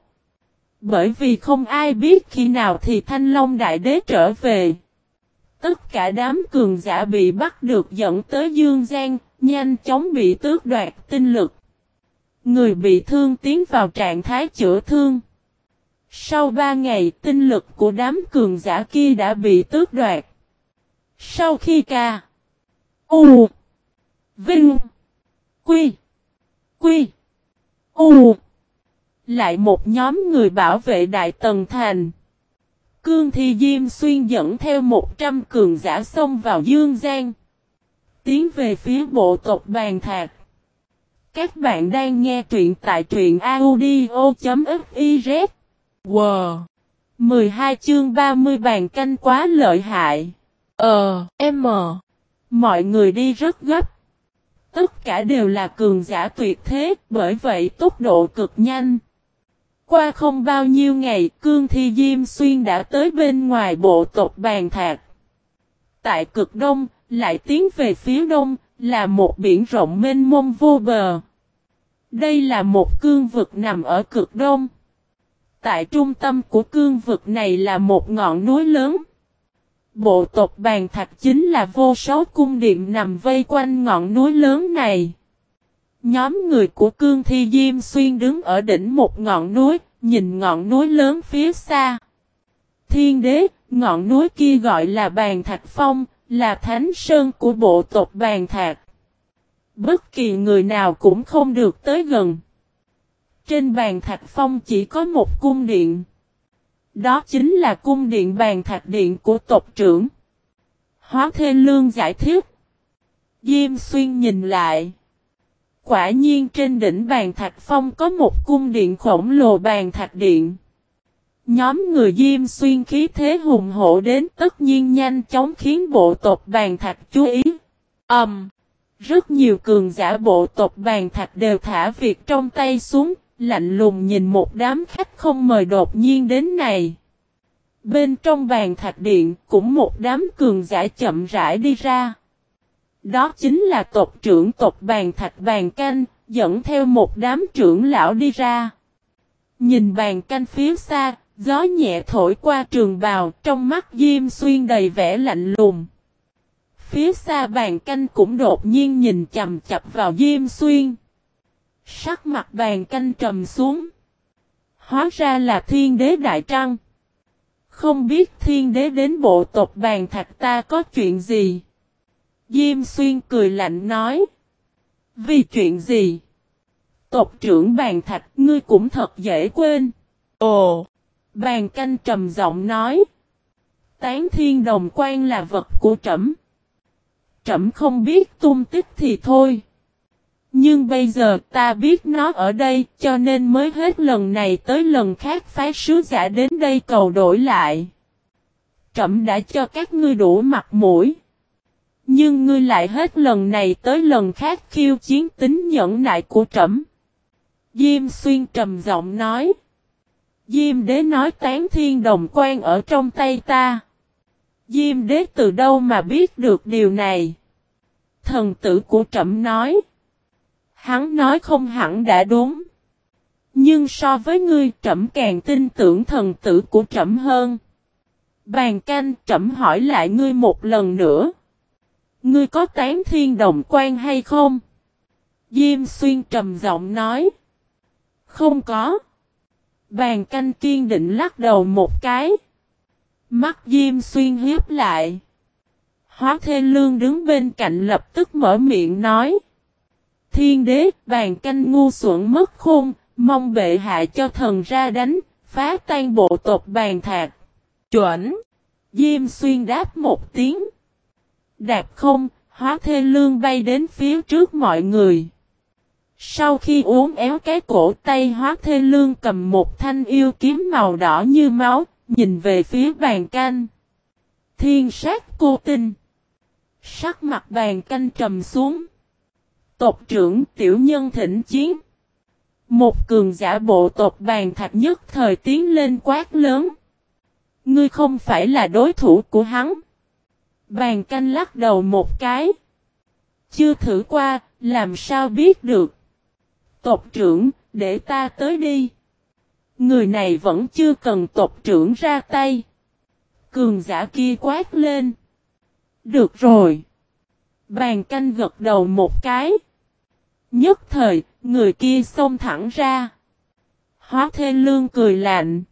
Bởi vì không ai biết khi nào thì Thanh Long Đại Đế trở về. Tất cả đám cường giả bị bắt được dẫn tới Dương Giang, nhanh chóng bị tước đoạt tinh lực. Người bị thương tiến vào trạng thái chữa thương. Sau ba ngày, tinh lực của đám cường giả kia đã bị tước đoạt. Sau khi ca. U. Vinh. Quy. Quy. U. Lại một nhóm người bảo vệ Đại Tần Thành. Cương Thi Diêm Xuyên dẫn theo 100 cường giả xông vào Dương Giang. Tiến về phía bộ tộc Bàn Thạc. Các bạn đang nghe truyện tại truyện audio.fif Wow! 12 chương 30 bàn canh quá lợi hại. Ờ, M. Mọi người đi rất gấp. Tất cả đều là cường giả tuyệt thế, bởi vậy tốc độ cực nhanh. Qua không bao nhiêu ngày, Cương Thi Diêm Xuyên đã tới bên ngoài bộ tộc bàn thạc. Tại cực đông, lại tiến về phía đông, là một biển rộng mênh mông vô bờ. Đây là một cương vực nằm ở cực đông. Tại trung tâm của cương vực này là một ngọn núi lớn. Bộ tộc bàn thạch chính là vô số cung điện nằm vây quanh ngọn núi lớn này. Nhóm người của cương thi Diêm Xuyên đứng ở đỉnh một ngọn núi, nhìn ngọn núi lớn phía xa. Thiên đế, ngọn núi kia gọi là bàn thạch phong, là thánh sơn của bộ tộc bàn thạch. Bất kỳ người nào cũng không được tới gần. Trên bàn thạch phong chỉ có một cung điện. Đó chính là cung điện bàn thạch điện của tộc trưởng. Hóa Thê Lương giải thích. Diêm xuyên nhìn lại. Quả nhiên trên đỉnh bàn thạch phong có một cung điện khổng lồ bàn thạch điện. Nhóm người Diêm xuyên khí thế hùng hổ đến tất nhiên nhanh chóng khiến bộ tộc bàn thạch chú ý. Ẩm. Um, rất nhiều cường giả bộ tộc bàn thạch đều thả việc trong tay xuống, lạnh lùng nhìn một đám khách không mời đột nhiên đến này. Bên trong bàn thạch điện cũng một đám cường giả chậm rãi đi ra. Đó chính là tộc trưởng tộc bàn thạch bàn canh, dẫn theo một đám trưởng lão đi ra. Nhìn bàn canh phía xa, gió nhẹ thổi qua trường bào, trong mắt Diêm Xuyên đầy vẻ lạnh lùng. Phía xa bàn canh cũng đột nhiên nhìn chầm chập vào Diêm Xuyên. Sắc mặt bàn canh trầm xuống. Hóa ra là thiên đế đại trăng. Không biết thiên đế đến bộ tộc bàn thạch ta có chuyện gì? Diêm xuyên cười lạnh nói. Vì chuyện gì? Tộc trưởng bàn thạch, ngươi cũng thật dễ quên. Ồ! Bàn canh trầm giọng nói. Tán thiên đồng quan là vật của trẫm. Trẫm không biết tung tích thì thôi. Nhưng bây giờ ta biết nó ở đây, cho nên mới hết lần này tới lần khác phái sứ giả đến đây cầu đổi lại. Trẩm đã cho các ngươi đủ mặt mũi. Nhưng ngươi lại hết lần này tới lần khác khiêu chiến tính nhẫn nại của Trẩm. Diêm xuyên trầm giọng nói. Diêm đế nói tán thiên đồng quan ở trong tay ta. Diêm đế từ đâu mà biết được điều này? Thần tử của Trẩm nói. Hắn nói không hẳn đã đúng. Nhưng so với ngươi, trẫm càng tin tưởng thần tử của trẫm hơn. Bàn canh, trẫm hỏi lại ngươi một lần nữa. Ngươi có tán thiên đồng quan hay không? Diêm xuyên trầm giọng nói. Không có. Bàn canh kiên định lắc đầu một cái. Mắt Diêm xuyên hiếp lại. Hóa Thê Lương đứng bên cạnh lập tức mở miệng nói. Thiên đế, bàn canh ngu xuẩn mất khôn, mong bệ hạ cho thần ra đánh, phá tan bộ tộc bàn thạc. Chuẩn! Diêm xuyên đáp một tiếng. Đạp không, hóa thê lương bay đến phía trước mọi người. Sau khi uống éo cái cổ tay hóa thê lương cầm một thanh yêu kiếm màu đỏ như máu, nhìn về phía bàn canh. Thiên sát cô tinh. Sắc mặt bàn canh trầm xuống. Tộc trưởng tiểu nhân thỉnh chiến. Một cường giả bộ tộc bàn thạch nhất thời tiến lên quát lớn. Ngươi không phải là đối thủ của hắn. Bàn canh lắc đầu một cái. Chưa thử qua, làm sao biết được. Tộc trưởng, để ta tới đi. Người này vẫn chưa cần tộc trưởng ra tay. Cường giả kia quát lên. Được rồi. Bàn canh gật đầu một cái. Nhất thời, người kia xông thẳng ra. Hóa thê lương cười lạnh.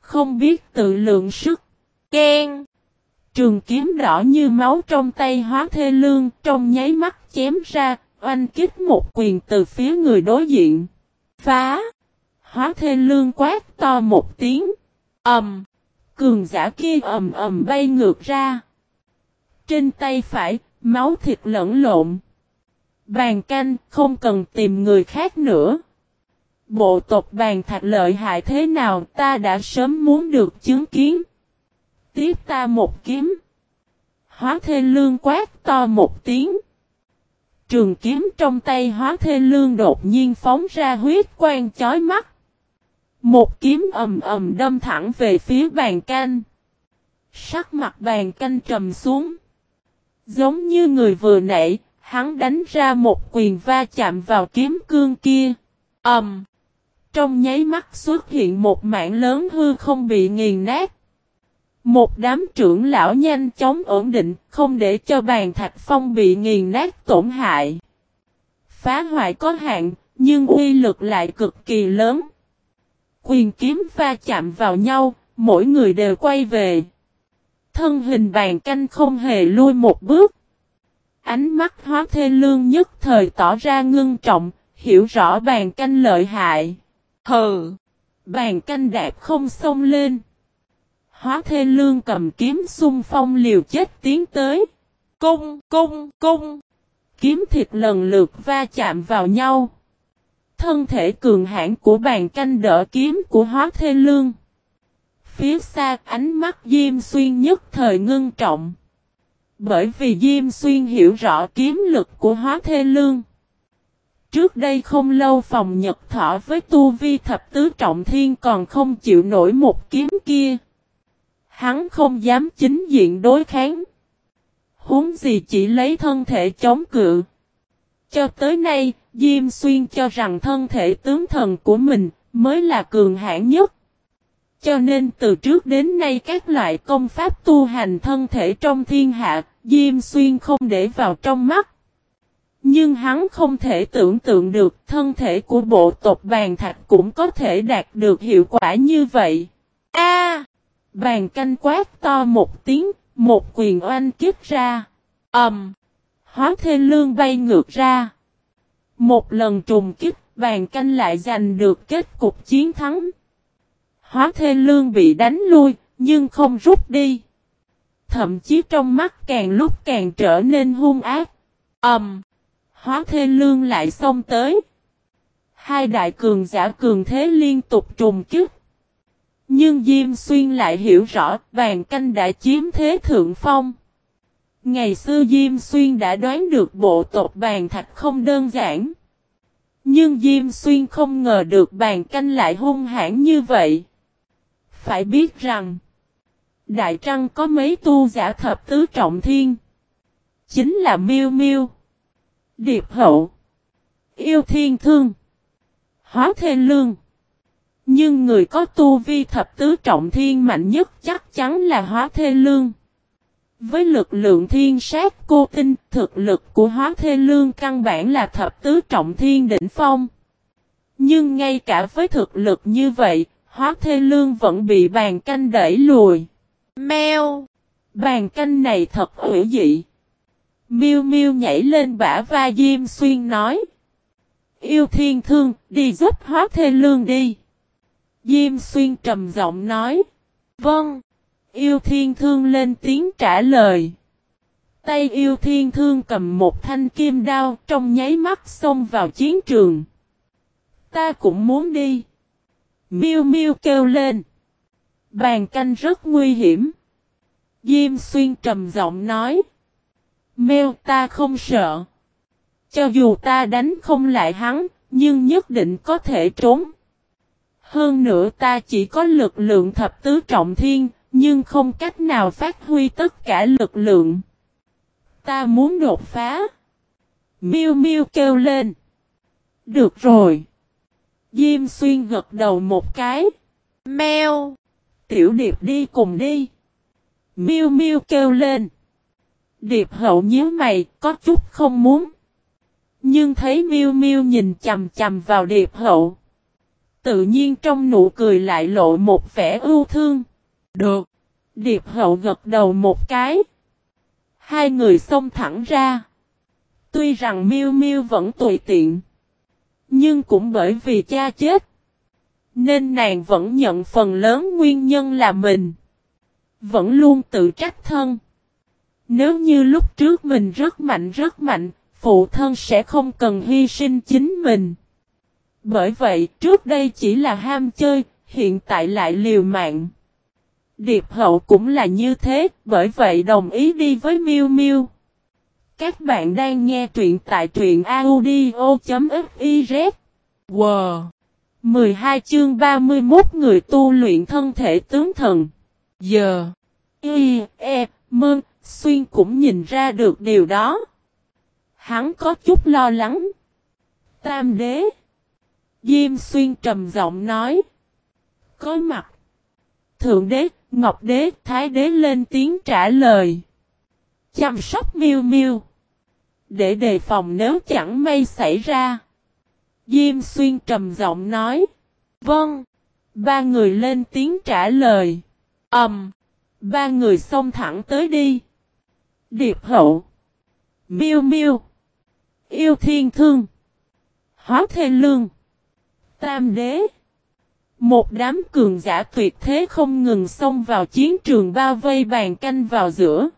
Không biết tự lượng sức. Ken. Trường kiếm đỏ như máu trong tay hóa thê lương trong nháy mắt chém ra, oanh kích một quyền từ phía người đối diện. Phá! Hóa thê lương quát to một tiếng. ầm, Cường giả kia ầm ầm bay ngược ra. Trên tay phải, máu thịt lẫn lộn. Bàn canh, không cần tìm người khác nữa. Bộ tộc bàn thạch lợi hại thế nào ta đã sớm muốn được chứng kiến. Tiếp ta một kiếm. Hóa thê lương quát to một tiếng. Trường kiếm trong tay hóa thê lương đột nhiên phóng ra huyết quang chói mắt. Một kiếm ầm ầm đâm thẳng về phía bàn canh. Sắc mặt bàn canh trầm xuống. Giống như người vừa nãy, hắn đánh ra một quyền va chạm vào kiếm cương kia. ầm, um, Trong nháy mắt xuất hiện một mảng lớn hư không bị nghiền nát. Một đám trưởng lão nhanh chóng ổn định, không để cho bàn thạch phong bị nghiền nát tổn hại. Phá hoại có hạn, nhưng uy lực lại cực kỳ lớn. Quyền kiếm va chạm vào nhau, mỗi người đều quay về. Thân hình bàn canh không hề lui một bước. Ánh mắt hóa thê lương nhất thời tỏ ra ngưng trọng, hiểu rõ bàn canh lợi hại. Hừ! Bàn canh đạp không xông lên. Hóa thê lương cầm kiếm xung phong liều chết tiến tới. Cung, cung, cung. Kiếm thịt lần lượt va chạm vào nhau. Thân thể cường hãn của bàn canh đỡ kiếm của hóa thê lương. Phía xa ánh mắt Diêm Xuyên nhất thời ngưng trọng. Bởi vì Diêm Xuyên hiểu rõ kiếm lực của hóa thê lương. Trước đây không lâu phòng nhật thọ với tu vi thập tứ trọng thiên còn không chịu nổi một kiếm kia. Hắn không dám chính diện đối kháng. Huống gì chỉ lấy thân thể chống cự. Cho tới nay, Diêm Xuyên cho rằng thân thể tướng thần của mình mới là cường hãn nhất. Cho nên từ trước đến nay các loại công pháp tu hành thân thể trong thiên hạ, Diêm Xuyên không để vào trong mắt. Nhưng hắn không thể tưởng tượng được thân thể của bộ tộc bàn thạch cũng có thể đạt được hiệu quả như vậy. A! bàn canh quát to một tiếng, một quyền oanh kiếp ra. ầm, um, Hóa thê lương bay ngược ra. Một lần trùng kích, bàn canh lại giành được kết cục chiến thắng. Hóa Thê Lương bị đánh lui, nhưng không rút đi. Thậm chí trong mắt càng lúc càng trở nên hung ác. Ầm. Um, hóa Thê Lương lại xông tới. Hai đại cường giả cường thế liên tục trùng kích. Nhưng Diêm Xuyên lại hiểu rõ bàn canh đã chiếm thế thượng phong. Ngày xưa Diêm Xuyên đã đoán được bộ tộc bàn thạch không đơn giản. Nhưng Diêm Xuyên không ngờ được bàn canh lại hung hãn như vậy. Phải biết rằng, Đại Trăng có mấy tu giả thập tứ trọng thiên. Chính là Miêu Miêu, Điệp Hậu, Yêu Thiên Thương, Hóa Thê Lương. Nhưng người có tu vi thập tứ trọng thiên mạnh nhất chắc chắn là Hóa Thê Lương. Với lực lượng thiên sát cô tinh, thực lực của hóa thê lương căn bản là thập tứ trọng thiên đỉnh phong. Nhưng ngay cả với thực lực như vậy, hóa thê lương vẫn bị bàn canh đẩy lùi. Mèo! Bàn canh này thật hữu dị. Miêu miêu nhảy lên bả vai Diêm Xuyên nói. Yêu thiên thương, đi giúp hóa thê lương đi. Diêm Xuyên trầm giọng nói. Vâng. Yêu thiên thương lên tiếng trả lời. Tay yêu thiên thương cầm một thanh kim đao trong nháy mắt xông vào chiến trường. Ta cũng muốn đi. Miêu miêu kêu lên. Bàn canh rất nguy hiểm. Diêm xuyên trầm giọng nói. Mèo ta không sợ. Cho dù ta đánh không lại hắn, nhưng nhất định có thể trốn. Hơn nữa ta chỉ có lực lượng thập tứ trọng thiên, nhưng không cách nào phát huy tất cả lực lượng. Ta muốn đột phá. Miu Miu kêu lên. Được rồi. Diêm xuyên gật đầu một cái. Mèo. Tiểu điệp đi cùng đi. Miu Miu kêu lên. Điệp hậu nhíu mày, có chút không muốn. Nhưng thấy Miu Miu nhìn chầm chầm vào điệp hậu. Tự nhiên trong nụ cười lại lộ một vẻ ưu thương. Được. Điệp hậu gật đầu một cái. Hai người xông thẳng ra. Tuy rằng miu miu vẫn tùy tiện. Nhưng cũng bởi vì cha chết. Nên nàng vẫn nhận phần lớn nguyên nhân là mình. Vẫn luôn tự trách thân. Nếu như lúc trước mình rất mạnh rất mạnh, phụ thân sẽ không cần hy sinh chính mình. Bởi vậy, trước đây chỉ là ham chơi, hiện tại lại liều mạng. Điệp hậu cũng là như thế, bởi vậy đồng ý đi với Miu Miu. Các bạn đang nghe truyện tại truyện audio.fif. Wow! 12 chương 31 người tu luyện thân thể tướng thần. Giờ. Y, E, Mơn, Xuyên cũng nhìn ra được điều đó. Hắn có chút lo lắng. Tam đế. Diêm Xuyên trầm giọng nói. Có mặt. Thượng đế, Ngọc đế, Thái đế lên tiếng trả lời. Chăm sóc miêu miêu. Để đề phòng nếu chẳng may xảy ra. Diêm xuyên trầm giọng nói. Vâng. Ba người lên tiếng trả lời. Ẩm. Um, ba người xông thẳng tới đi. Điệp hậu. Miêu miêu. Yêu thiên thương. Hóa thê lương. Tam đế. Một đám cường giả tuyệt thế không ngừng xông vào chiến trường bao vây bàn canh vào giữa.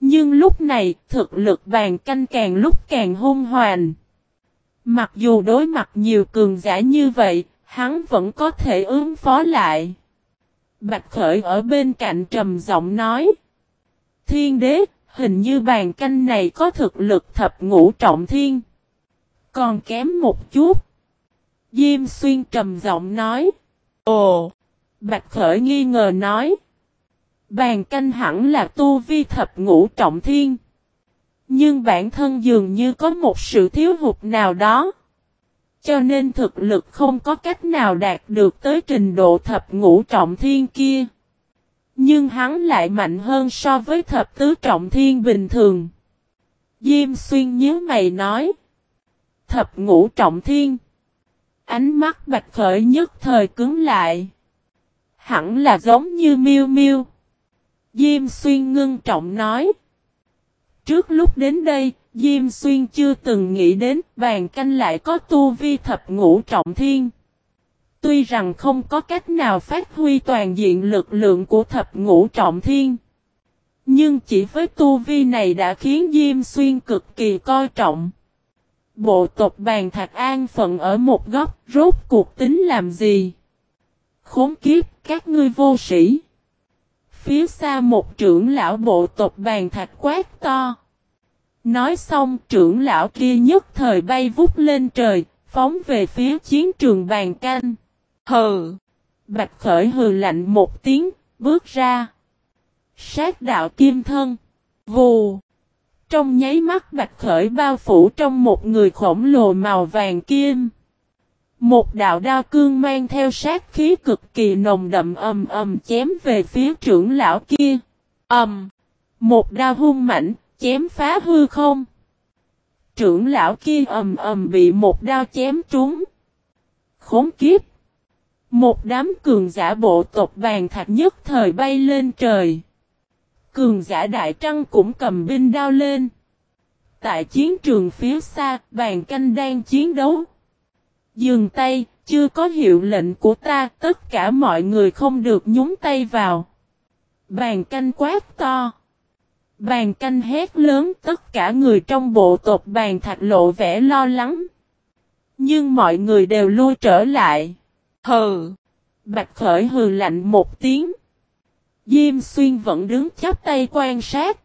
Nhưng lúc này, thực lực bàn canh càng lúc càng hung hoàn. Mặc dù đối mặt nhiều cường giả như vậy, hắn vẫn có thể ứng phó lại. Bạch Khởi ở bên cạnh trầm giọng nói. Thiên đế, hình như bàn canh này có thực lực thập ngũ trọng thiên. Còn kém một chút. Diêm xuyên trầm giọng nói. Ồ! Bạch Khởi nghi ngờ nói. Bàn canh hẳn là tu vi thập ngũ trọng thiên. Nhưng bản thân dường như có một sự thiếu hụt nào đó. Cho nên thực lực không có cách nào đạt được tới trình độ thập ngũ trọng thiên kia. Nhưng hắn lại mạnh hơn so với thập tứ trọng thiên bình thường. Diêm xuyên nhớ mày nói. Thập ngũ trọng thiên. Ánh mắt bạch khởi nhất thời cứng lại. Hẳn là giống như miêu miêu. Diêm xuyên ngưng trọng nói. Trước lúc đến đây, Diêm Xuyên chưa từng nghĩ đến bàn canh lại có tu vi thập ngũ trọng thiên. Tuy rằng không có cách nào phát huy toàn diện lực lượng của thập ngũ trọng thiên. Nhưng chỉ với tu vi này đã khiến Diêm Xuyên cực kỳ coi trọng. Bộ tộc bàn thạch an phận ở một góc, rốt cuộc tính làm gì? Khốn kiếp, các ngươi vô sĩ. Phía xa một trưởng lão bộ tộc bàn thạch quát to. Nói xong trưởng lão kia nhất thời bay vút lên trời, phóng về phía chiến trường bàn canh. Hừ! Bạch khởi hừ lạnh một tiếng, bước ra. Sát đạo kim thân. Vù! Trong nháy mắt bạch khởi bao phủ trong một người khổng lồ màu vàng kim. Một đạo đao cương mang theo sát khí cực kỳ nồng đậm ầm ầm chém về phía trưởng lão kia. Ầm! Một đao hung mảnh, chém phá hư không. Trưởng lão kia ầm ầm bị một đao chém trúng. Khốn kiếp! Một đám cường giả bộ tộc bàn thạch nhất thời bay lên trời. Cường giả đại trăng cũng cầm binh đao lên. Tại chiến trường phía xa, bàn canh đang chiến đấu. Dừng tay, chưa có hiệu lệnh của ta, tất cả mọi người không được nhúng tay vào. Bàn canh quát to. Bàn canh hét lớn tất cả người trong bộ tộc bàn thạch lộ vẻ lo lắng. Nhưng mọi người đều lui trở lại. Hừ! Bạch khởi hừ lạnh một tiếng. Diêm xuyên vẫn đứng chắp tay quan sát.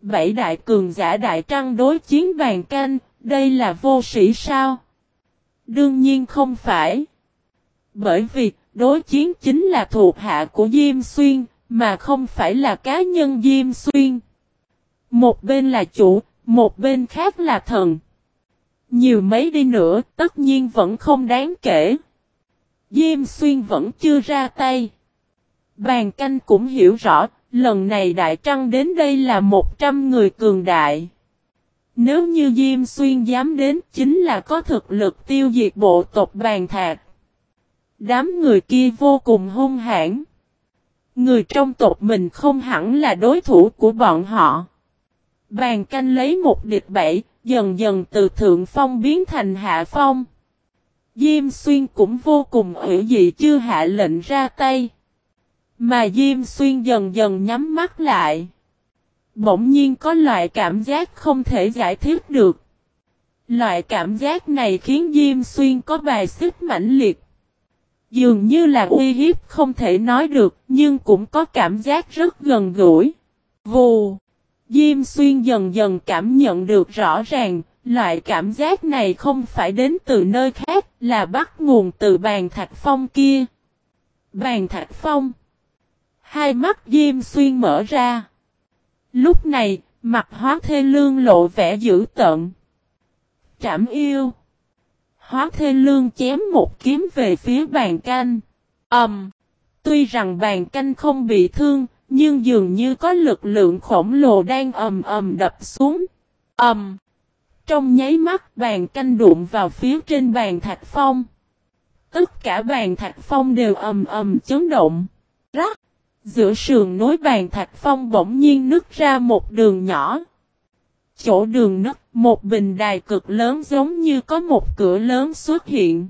Bảy đại cường giả đại trăng đối chiến bàn canh, đây là vô sĩ sao? Đương nhiên không phải. Bởi vì, đối chiến chính là thuộc hạ của Diêm Xuyên, mà không phải là cá nhân Diêm Xuyên. Một bên là chủ, một bên khác là thần. Nhiều mấy đi nữa, tất nhiên vẫn không đáng kể. Diêm Xuyên vẫn chưa ra tay. Bàn canh cũng hiểu rõ, lần này Đại Trăng đến đây là 100 người cường đại. Nếu như Diêm Xuyên dám đến chính là có thực lực tiêu diệt bộ tộc bàn thạc. Đám người kia vô cùng hung hãn. Người trong tộc mình không hẳn là đối thủ của bọn họ. Bàn canh lấy một địch bảy, dần dần từ thượng phong biến thành hạ phong. Diêm xuyên cũng vô cùng ủy dị chưa hạ lệnh ra tay. Mà Diêm xuyên dần dần nhắm mắt lại. Bỗng nhiên có loại cảm giác không thể giải thích được. Loại cảm giác này khiến Diêm Xuyên có bài xích mãnh liệt. Dường như là uy hiếp không thể nói được, nhưng cũng có cảm giác rất gần gũi. Vù! Diêm Xuyên dần dần cảm nhận được rõ ràng, loại cảm giác này không phải đến từ nơi khác, là bắt nguồn từ bàn thạch phong kia. Bàn thạch phong. Hai mắt Diêm Xuyên mở ra. Lúc này, mặt hóa thê lương lộ vẻ dữ tận. Trảm yêu. Hóa thê lương chém một kiếm về phía bàn canh. Ẩm. Um, tuy rằng bàn canh không bị thương, nhưng dường như có lực lượng khổng lồ đang ầm ầm đập xuống. Ầm. Um, trong nháy mắt bàn canh đụng vào phía trên bàn thạch phong. Tất cả bàn thạch phong đều ầm ầm chấn động. Rắc. Giữa sườn nối bàn thạch phong bỗng nhiên nứt ra một đường nhỏ. Chỗ đường nứt, một bình đài cực lớn giống như có một cửa lớn xuất hiện.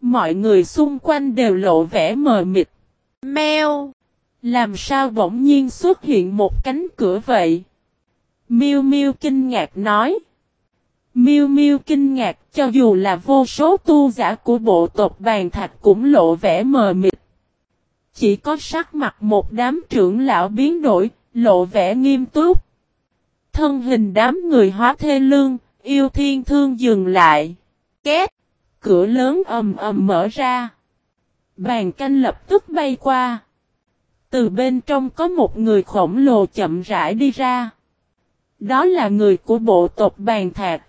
Mọi người xung quanh đều lộ vẻ mờ mịt. Mèo! Làm sao bỗng nhiên xuất hiện một cánh cửa vậy? Miu Miu kinh ngạc nói. Miu Miu kinh ngạc cho dù là vô số tu giả của bộ tộc bàn thạch cũng lộ vẻ mờ mịt. Chỉ có sắc mặt một đám trưởng lão biến đổi, lộ vẻ nghiêm túc. Thân hình đám người hóa thê lương, yêu thiên thương dừng lại. Két! Cửa lớn ầm ầm mở ra. Bàn canh lập tức bay qua. Từ bên trong có một người khổng lồ chậm rãi đi ra. Đó là người của bộ tộc bàn thạc.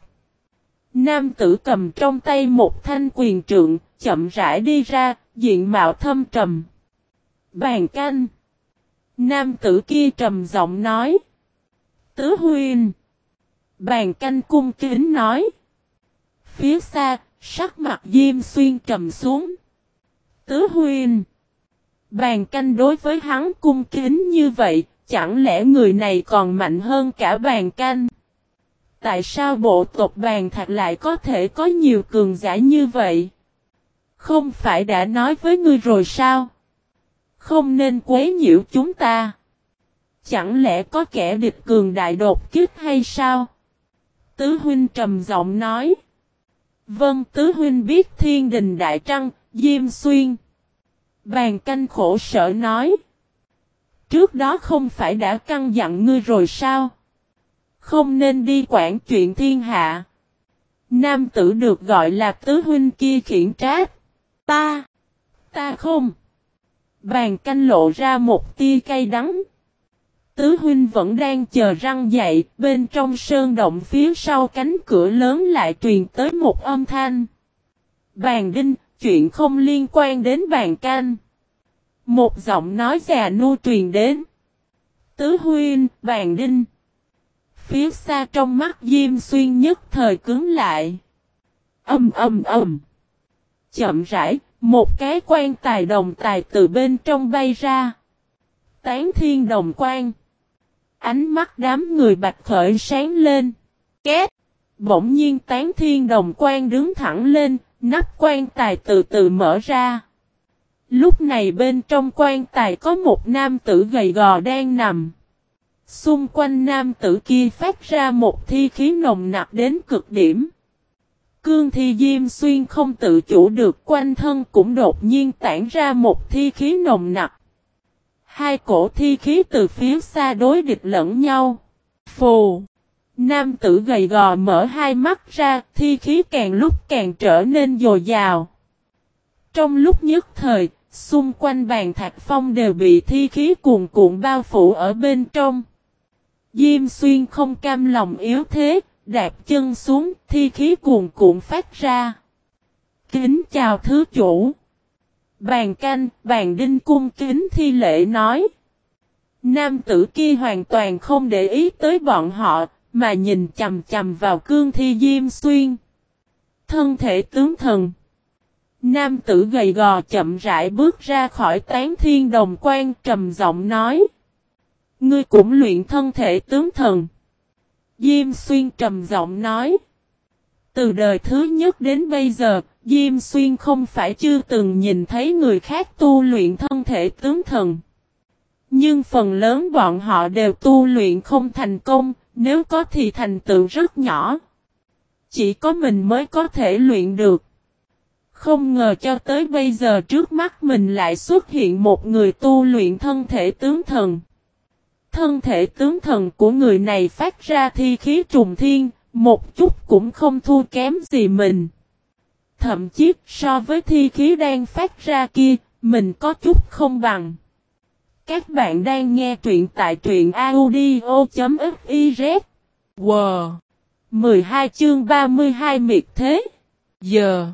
Nam tử cầm trong tay một thanh quyền trượng, chậm rãi đi ra, diện mạo thâm trầm. Bàn canh. Nam tử kia trầm giọng nói. Tứ huyên. Bàn canh cung kính nói. Phía xa, sắc mặt Diêm Xuyên trầm xuống. Tứ huyên. Bàn canh đối với hắn cung kính như vậy, chẳng lẽ người này còn mạnh hơn cả bàn canh? Tại sao bộ tộc bàn thạch lại có thể có nhiều cường giả như vậy? Không phải đã nói với ngươi rồi sao? Không nên quấy nhiễu chúng ta. Chẳng lẽ có kẻ địch cường đại đột kích hay sao? Tứ huynh trầm giọng nói. Vâng tứ huynh biết thiên đình đại trăng, diêm xuyên. Bàn canh khổ sở nói. Trước đó không phải đã căng dặn ngươi rồi sao? Không nên đi quản chuyện thiên hạ. Nam tử được gọi là tứ huynh kia khiển trách. Ta. Ta không. Bàn canh lộ ra một tia cay đắng. Tứ huynh vẫn đang chờ răng dậy, bên trong sơn động phía sau cánh cửa lớn lại truyền tới một âm thanh. Bàn đinh, chuyện không liên quan đến bàn canh. Một giọng nói già nua truyền đến. Tứ huynh, bàn đinh. Phía xa trong mắt Diêm Xuyên nhất thời cứng lại. Âm âm âm. Chậm rãi, một cái quan tài đồng tài từ bên trong bay ra. Tán thiên đồng quan. Ánh mắt đám người bạch khởi sáng lên. Két. Bỗng nhiên tán thiên đồng quan đứng thẳng lên, nắp quan tài từ từ mở ra. Lúc này bên trong quan tài có một nam tử gầy gò đang nằm. Xung quanh nam tử kia phát ra một thi khí nồng nặc đến cực điểm. Cương thi diêm xuyên không tự chủ được quanh thân cũng đột nhiên tản ra một thi khí nồng nặc. Hai cổ thi khí từ phía xa đối địch lẫn nhau. Phù! Nam tử gầy gò mở hai mắt ra, thi khí càng lúc càng trở nên dồi dào. Trong lúc nhất thời, xung quanh bàn thạch phong đều bị thi khí cuồn cuộn bao phủ ở bên trong. Diêm xuyên không cam lòng yếu thế, đạp chân xuống, thi khí cuồn cuộn phát ra. Kính chào thứ chủ. Bàn canh, bàn đinh cung kính thi lễ nói. Nam tử kia hoàn toàn không để ý tới bọn họ, mà nhìn chầm chầm vào cương thi diêm xuyên. Thân thể tướng thần. Nam tử gầy gò chậm rãi bước ra khỏi tán thiên đồng quan trầm giọng nói. Ngươi cũng luyện thân thể tướng thần. Diêm xuyên trầm giọng nói. Từ đời thứ nhất đến bây giờ, Diêm Xuyên không phải chưa từng nhìn thấy người khác tu luyện thân thể tướng thần. Nhưng phần lớn bọn họ đều tu luyện không thành công, nếu có thì thành tựu rất nhỏ. Chỉ có mình mới có thể luyện được. Không ngờ cho tới bây giờ trước mắt mình lại xuất hiện một người tu luyện thân thể tướng thần. Thân thể tướng thần của người này phát ra thi khí trùng thiên, một chút cũng không thua kém gì mình. Thậm chí so với thi khí đang phát ra kia, mình có chút không bằng. Các bạn đang nghe truyện tại truyện audio.fiz. Wow! 12 chương 32 miệt thế. Giờ.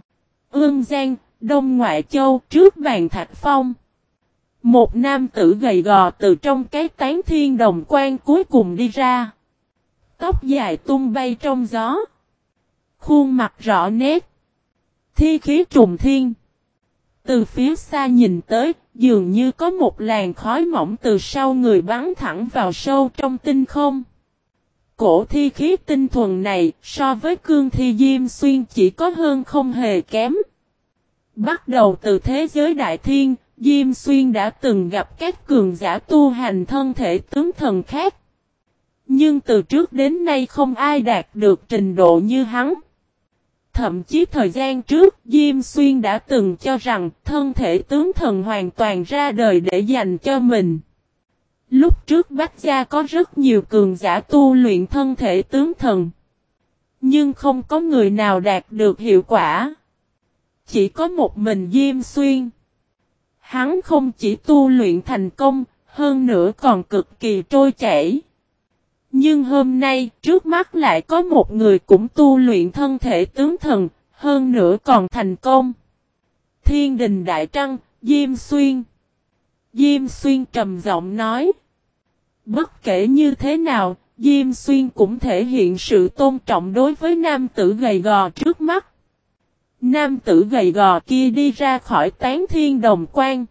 Ương Giang, Đông Ngoại Châu, trước bàn thạch phong. Một nam tử gầy gò từ trong cái tán thiên đồng quan cuối cùng đi ra. Tóc dài tung bay trong gió. Khuôn mặt rõ nét. Thi khí trùng thiên. Từ phía xa nhìn tới, dường như có một làn khói mỏng từ sau người bắn thẳng vào sâu trong tinh không. Cổ thi khí tinh thuần này, so với cương thi diêm xuyên chỉ có hơn không hề kém. Bắt đầu từ thế giới đại thiên, Diêm Xuyên đã từng gặp các cường giả tu hành thân thể tướng thần khác. Nhưng từ trước đến nay không ai đạt được trình độ như hắn. Thậm chí thời gian trước, Diêm Xuyên đã từng cho rằng thân thể tướng thần hoàn toàn ra đời để dành cho mình. Lúc trước Bách Gia có rất nhiều cường giả tu luyện thân thể tướng thần. Nhưng không có người nào đạt được hiệu quả. Chỉ có một mình Diêm Xuyên. Hắn không chỉ tu luyện thành công, hơn nữa còn cực kỳ trôi chảy. Nhưng hôm nay, trước mắt lại có một người cũng tu luyện thân thể tướng thần, hơn nữa còn thành công. Thiên đình Đại Trăng, Diêm Xuyên. Diêm Xuyên trầm giọng nói. Bất kể như thế nào, Diêm Xuyên cũng thể hiện sự tôn trọng đối với nam tử gầy gò trước mắt. Nam tử gầy gò kia đi ra khỏi tán thiên đồng quan.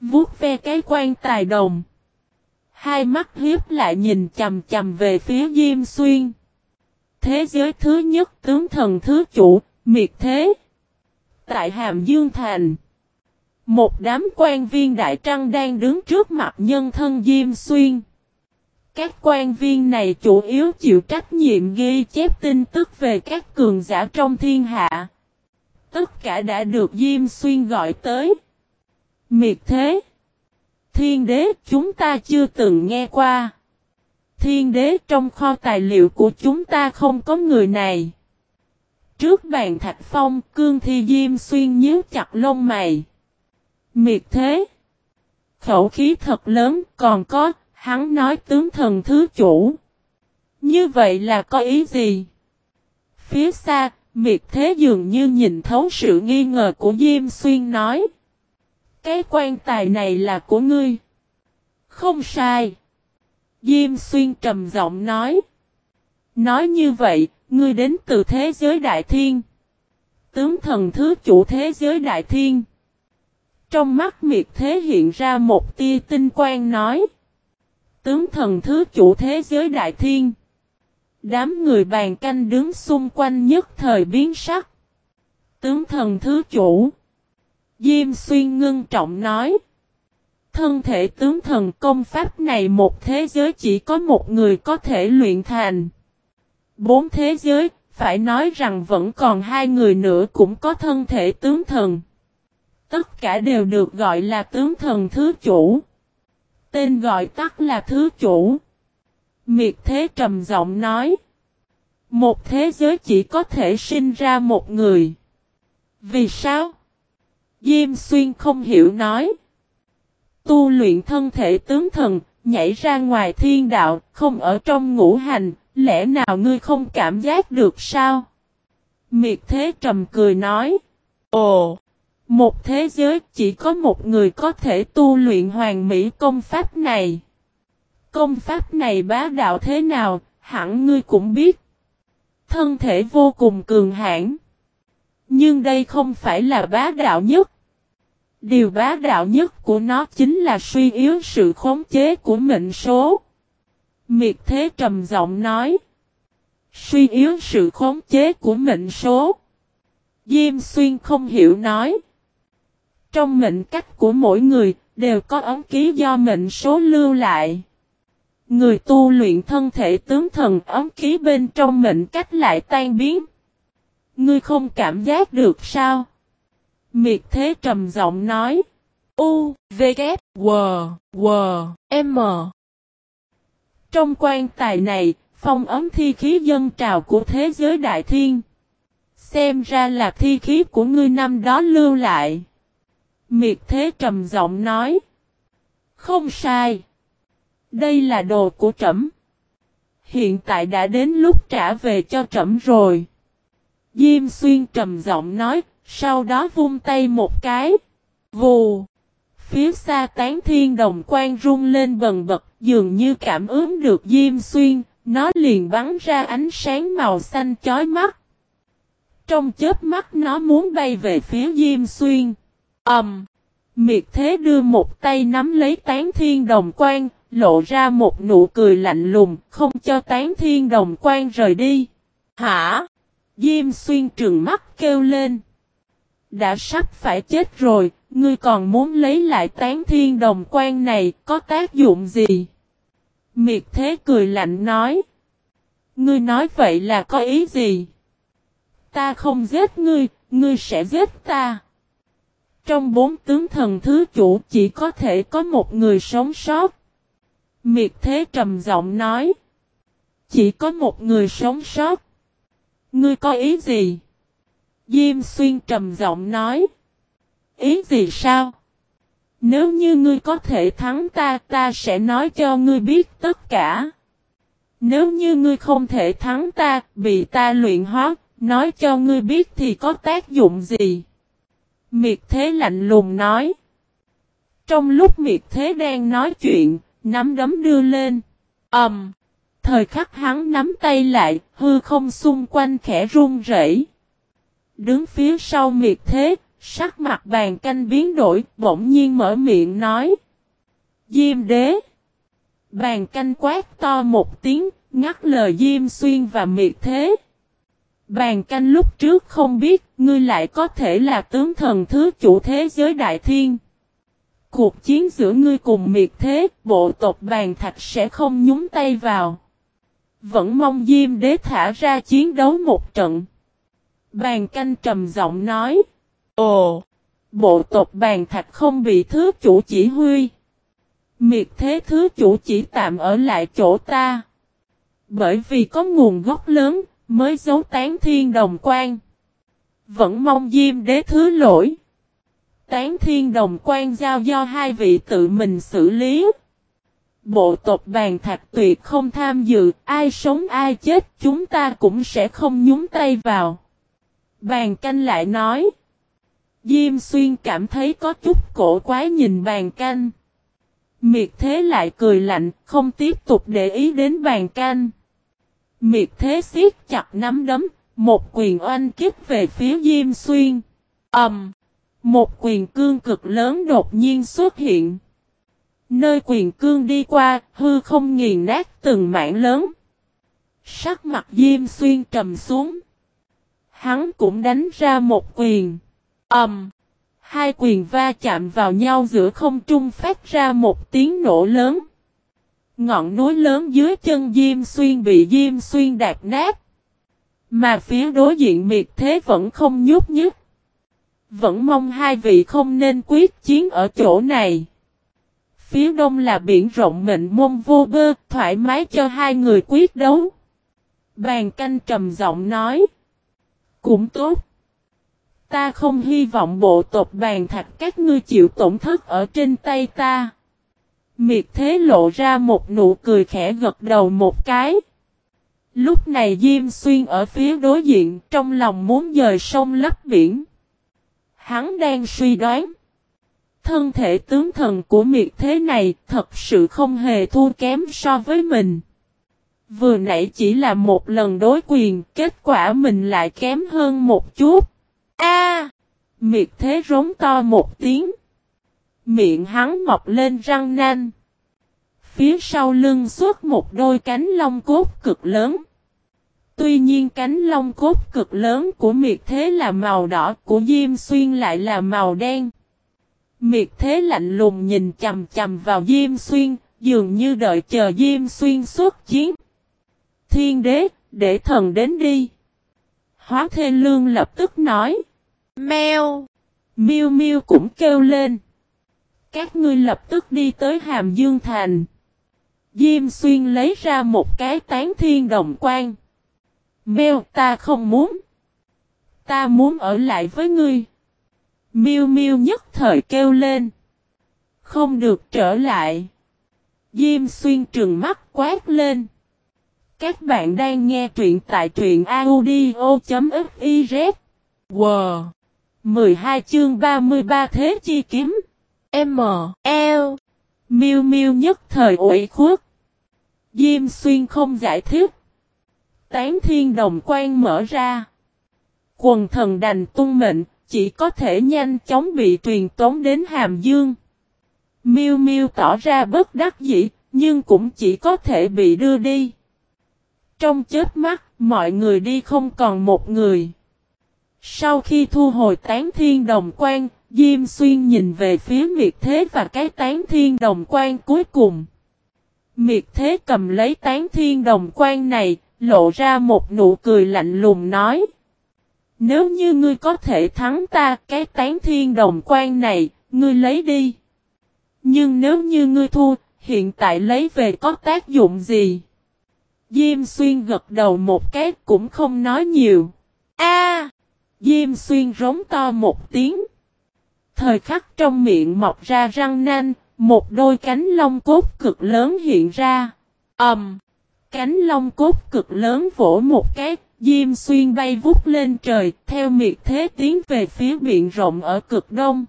Vuốt ve cái quan tài đồng. Hai mắt hiếp lại nhìn chầm chầm về phía Diêm Xuyên. Thế giới thứ nhất tướng thần thứ chủ, miệt thế. Tại Hàm Dương Thành. Một đám quan viên đại trăng đang đứng trước mặt nhân thân Diêm Xuyên. Các quan viên này chủ yếu chịu trách nhiệm ghi chép tin tức về các cường giả trong thiên hạ. Tất cả đã được Diêm Xuyên gọi tới. Miệt thế. Thiên đế chúng ta chưa từng nghe qua. Thiên đế trong kho tài liệu của chúng ta không có người này. Trước bàn thạch phong cương thi Diêm Xuyên nhíu chặt lông mày. Miệt thế. Khẩu khí thật lớn còn có Hắn nói tướng thần thứ chủ. Như vậy là có ý gì? Phía xa, miệt thế dường như nhìn thấu sự nghi ngờ của Diêm Xuyên nói. Cái quan tài này là của ngươi. Không sai. Diêm Xuyên trầm giọng nói. Nói như vậy, ngươi đến từ thế giới đại thiên. Tướng thần thứ chủ thế giới đại thiên. Trong mắt miệt thế hiện ra một tia tinh quang nói. Tướng thần thứ chủ thế giới đại thiên. Đám người bàn canh đứng xung quanh nhất thời biến sắc. Tướng thần thứ chủ. Diêm xuyên ngưng trọng nói. Thân thể tướng thần công pháp này một thế giới chỉ có một người có thể luyện thành. Bốn thế giới, phải nói rằng vẫn còn hai người nữa cũng có thân thể tướng thần. Tất cả đều được gọi là tướng thần thứ chủ. Tên gọi tắt là thứ chủ. Miệt thế trầm giọng nói. Một thế giới chỉ có thể sinh ra một người. Vì sao? Diêm xuyên không hiểu nói. Tu luyện thân thể tướng thần, nhảy ra ngoài thiên đạo, không ở trong ngũ hành, lẽ nào ngươi không cảm giác được sao? Miệt thế trầm cười nói. Ồ! Một thế giới chỉ có một người có thể tu luyện hoàng mỹ công pháp này. Công pháp này bá đạo thế nào, hẳn ngươi cũng biết. Thân thể vô cùng cường hãn. Nhưng đây không phải là bá đạo nhất. Điều bá đạo nhất của nó chính là suy yếu sự khống chế của mệnh số. Miệt thế trầm giọng nói. Suy yếu sự khống chế của mệnh số. Diêm xuyên không hiểu nói. Trong mệnh cách của mỗi người, đều có ấn ký do mệnh số lưu lại. Người tu luyện thân thể tướng thần ấm khí bên trong mệnh cách lại tan biến. Ngươi không cảm giác được sao? Miệt thế trầm giọng nói. U, V, K, W, W, M. Trong quan tài này, phong ấm thi khí dân trào của thế giới đại thiên. Xem ra là thi khí của ngươi năm đó lưu lại. Miệt thế trầm giọng nói. Không sai. Đây là đồ của trẫm. Hiện tại đã đến lúc trả về cho trẫm rồi. Diêm xuyên trầm giọng nói, sau đó vung tay một cái. Vù. Phía xa tán thiên đồng quan rung lên bần bật, dường như cảm ứng được Diêm xuyên, nó liền bắn ra ánh sáng màu xanh chói mắt. Trong chớp mắt nó muốn bay về phía Diêm xuyên. Ẩm. Um, miệt thế đưa một tay nắm lấy tán thiên đồng quan, lộ ra một nụ cười lạnh lùng, không cho tán thiên đồng quan rời đi. Hả? Diêm xuyên trừng mắt kêu lên. Đã sắp phải chết rồi, ngươi còn muốn lấy lại tán thiên đồng quan này, có tác dụng gì? Miệt thế cười lạnh nói. Ngươi nói vậy là có ý gì? Ta không giết ngươi, ngươi sẽ giết ta. Trong bốn tướng thần thứ chủ chỉ có thể có một người sống sót. Miệt thế trầm giọng nói. Chỉ có một người sống sót. Ngươi có ý gì? Diêm xuyên trầm giọng nói. Ý gì sao? Nếu như ngươi có thể thắng ta, ta sẽ nói cho ngươi biết tất cả. Nếu như ngươi không thể thắng ta, bị ta luyện hóa, nói cho ngươi biết thì có tác dụng gì? Miệt thế lạnh lùng nói. Trong lúc miệt thế đang nói chuyện, nắm đấm đưa lên. ầm. Um, thời khắc hắn nắm tay lại, hư không xung quanh khẽ run rẩy. Đứng phía sau miệt thế, sắc mặt bàn canh biến đổi, bỗng nhiên mở miệng nói. Diêm đế. Bàn canh quát to một tiếng, ngắt lời Diêm Xuyên và miệt thế. Bàn canh lúc trước không biết, ngươi lại có thể là tướng thần thứ chủ thế giới đại thiên. Cuộc chiến giữa ngươi cùng miệt thế, bộ tộc bàn thạch sẽ không nhúng tay vào. Vẫn mong Diêm đế thả ra chiến đấu một trận. Bàn canh trầm giọng nói. Ồ! Bộ tộc bàn thạch không bị thứ chủ chỉ huy. Miệt thế thứ chủ chỉ tạm ở lại chỗ ta. Bởi vì có nguồn gốc lớn, mới giấu tán thiên đồng quan. Vẫn mong Diêm đế thứ lỗi. Tán thiên đồng quan giao do hai vị tự mình xử lý. Bộ tộc bàn thạch tuyệt không tham dự, ai sống ai chết chúng ta cũng sẽ không nhúng tay vào. Bàn canh lại nói. Diêm xuyên cảm thấy có chút cổ quái nhìn bàn canh. Miệt thế lại cười lạnh, không tiếp tục để ý đến bàn canh. Miệt thế siết chặt nắm đấm, một quyền oanh kích về phía Diêm Xuyên. Ẩm! Um, một quyền cương cực lớn đột nhiên xuất hiện. Nơi quyền cương đi qua, hư không nghiền nát từng mảng lớn. Sắc mặt Diêm Xuyên trầm xuống. Hắn cũng đánh ra một quyền. Ẩm! Um, hai quyền va chạm vào nhau giữa không trung phát ra một tiếng nổ lớn. Ngọn núi lớn dưới chân Diêm Xuyên bị Diêm Xuyên đạp nát. Mà phía đối diện miệt thế vẫn không nhúc nhích. Vẫn mong hai vị không nên quyết chiến ở chỗ này. Phía đông là biển rộng mệnh môn vô bơ, thoải mái cho hai người quyết đấu. Bàn canh trầm giọng nói. Cũng tốt. Ta không hy vọng bộ tộc bàn thạch các ngươi chịu tổn thất ở trên tay ta. Miệt thế lộ ra một nụ cười khẽ gật đầu một cái. Lúc này Diêm Xuyên ở phía đối diện trong lòng muốn dời sông lấp biển. Hắn đang suy đoán. Thân thể tướng thần của miệt thế này thật sự không hề thua kém so với mình. Vừa nãy chỉ là một lần đối quyền, kết quả mình lại kém hơn một chút. A! miệt thế rống to một tiếng. Miệng hắn mọc lên răng nanh. Phía sau lưng xuất một đôi cánh lông cốt cực lớn. Tuy nhiên cánh lông cốt cực lớn của miệt thế là màu đỏ, của Diêm Xuyên lại là màu đen. Miệt thế lạnh lùng nhìn chầm chầm vào Diêm Xuyên, dường như đợi chờ Diêm Xuyên xuất chiến. Thiên đế, để thần đến đi. Hóa Thê Lương lập tức nói. Mèo! Miêu Miêu cũng kêu lên. Các ngươi lập tức đi tới Hàm Dương Thành. Diêm Xuyên lấy ra một cái tán thiên đồng quan. Mèo, ta không muốn. Ta muốn ở lại với ngươi. Miêu Miêu nhất thời kêu lên. Không được trở lại. Diêm Xuyên trừng mắt quát lên. Các bạn đang nghe truyện tại truyện audio.fiz. Wow! 12 chương 33 Thế Chi Kiếm M. L. Miêu Miêu nhất thời ủi khuất. Diêm Xuyên không giải thích. Tán thiên đồng quan mở ra. Quần thần đành tung mệnh, chỉ có thể nhanh chóng bị truyền tống đến Hàm Dương. Miêu Miêu tỏ ra bất đắc dĩ, nhưng cũng chỉ có thể bị đưa đi. Trong chết mắt, mọi người đi không còn một người. Sau khi thu hồi tán thiên đồng quan, Diêm Xuyên nhìn về phía miệt thế và cái tán thiên đồng quan cuối cùng. Miệt thế cầm lấy tán thiên đồng quan này, lộ ra một nụ cười lạnh lùng nói. Nếu như ngươi có thể thắng ta cái tán thiên đồng quan này, ngươi lấy đi. Nhưng nếu như ngươi thua, hiện tại lấy về có tác dụng gì? Diêm xuyên gật đầu một cái cũng không nói nhiều. A! Diêm xuyên rống to một tiếng. Thời khắc trong miệng mọc ra răng nanh, một đôi cánh lông cốt cực lớn hiện ra. ầm, um, Cánh long cốt cực lớn vỗ một cái, Diêm xuyên bay vút lên trời, theo miệt thế tiến về phía biển rộng ở cực đông.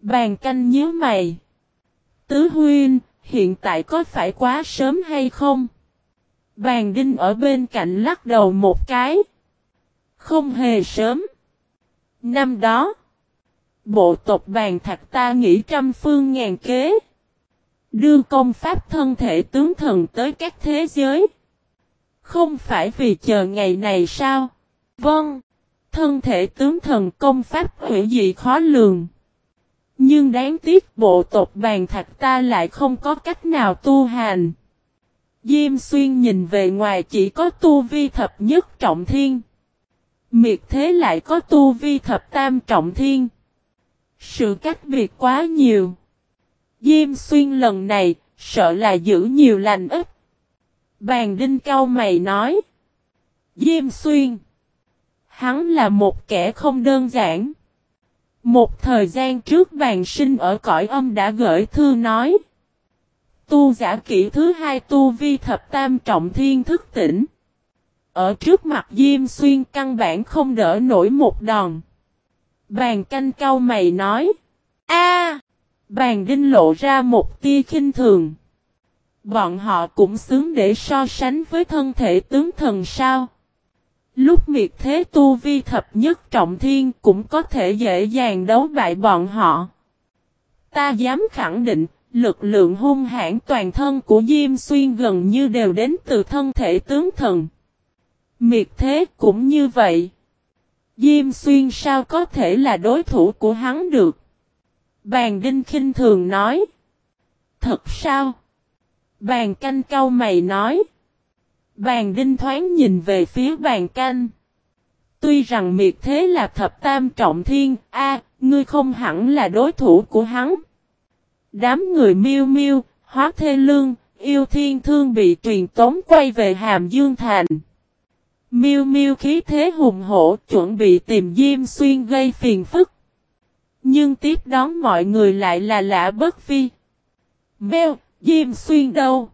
Bàn canh nhớ mày. Tứ huyên, hiện tại có phải quá sớm hay không? Bàn đinh ở bên cạnh lắc đầu một cái. Không hề sớm. Năm đó, bộ tộc bàn thạch ta nghĩ trăm phương ngàn kế. Đưa công pháp thân thể tướng thần tới các thế giới. Không phải vì chờ ngày này sao? Vâng. Thân thể tướng thần công pháp hủy dị khó lường. Nhưng đáng tiếc bộ tộc bàn thạch ta lại không có cách nào tu hành. Diêm xuyên nhìn về ngoài chỉ có tu vi thập nhất trọng thiên. Miệt thế lại có tu vi thập tam trọng thiên. Sự cách biệt quá nhiều. Diêm xuyên lần này, sợ là giữ nhiều lành ít. Bàn đinh cao mày nói. Diêm xuyên. Hắn là một kẻ không đơn giản. Một thời gian trước bàn sinh ở cõi âm đã gửi thư nói. Tu giả kỹ thứ hai tu vi thập tam trọng thiên thức tỉnh. Ở trước mặt Diêm Xuyên căn bản không đỡ nổi một đòn. Bàn canh cao mày nói. a Bàn đinh lộ ra một tia khinh thường. Bọn họ cũng xứng để so sánh với thân thể tướng thần sao. Lúc miệt thế tu vi thập nhất trọng thiên cũng có thể dễ dàng đấu bại bọn họ. Ta dám khẳng định, lực lượng hung hãn toàn thân của Diêm Xuyên gần như đều đến từ thân thể tướng thần. Miệt thế cũng như vậy. Diêm Xuyên sao có thể là đối thủ của hắn được? Bàn Đinh khinh thường nói. Thật sao? Bàn canh cau mày nói. Bàn Đinh thoáng nhìn về phía bàn canh. Tuy rằng miệt thế là thập tam trọng thiên, a, ngươi không hẳn là đối thủ của hắn. Đám người miêu miêu, hóa thê lương, yêu thiên thương bị truyền tống quay về Hàm Dương Thành. Miêu miêu khí thế hùng hổ chuẩn bị tìm Diêm Xuyên gây phiền phức. Nhưng tiếp đón mọi người lại là lạ bất phi. Mèo, Diêm Xuyên đâu?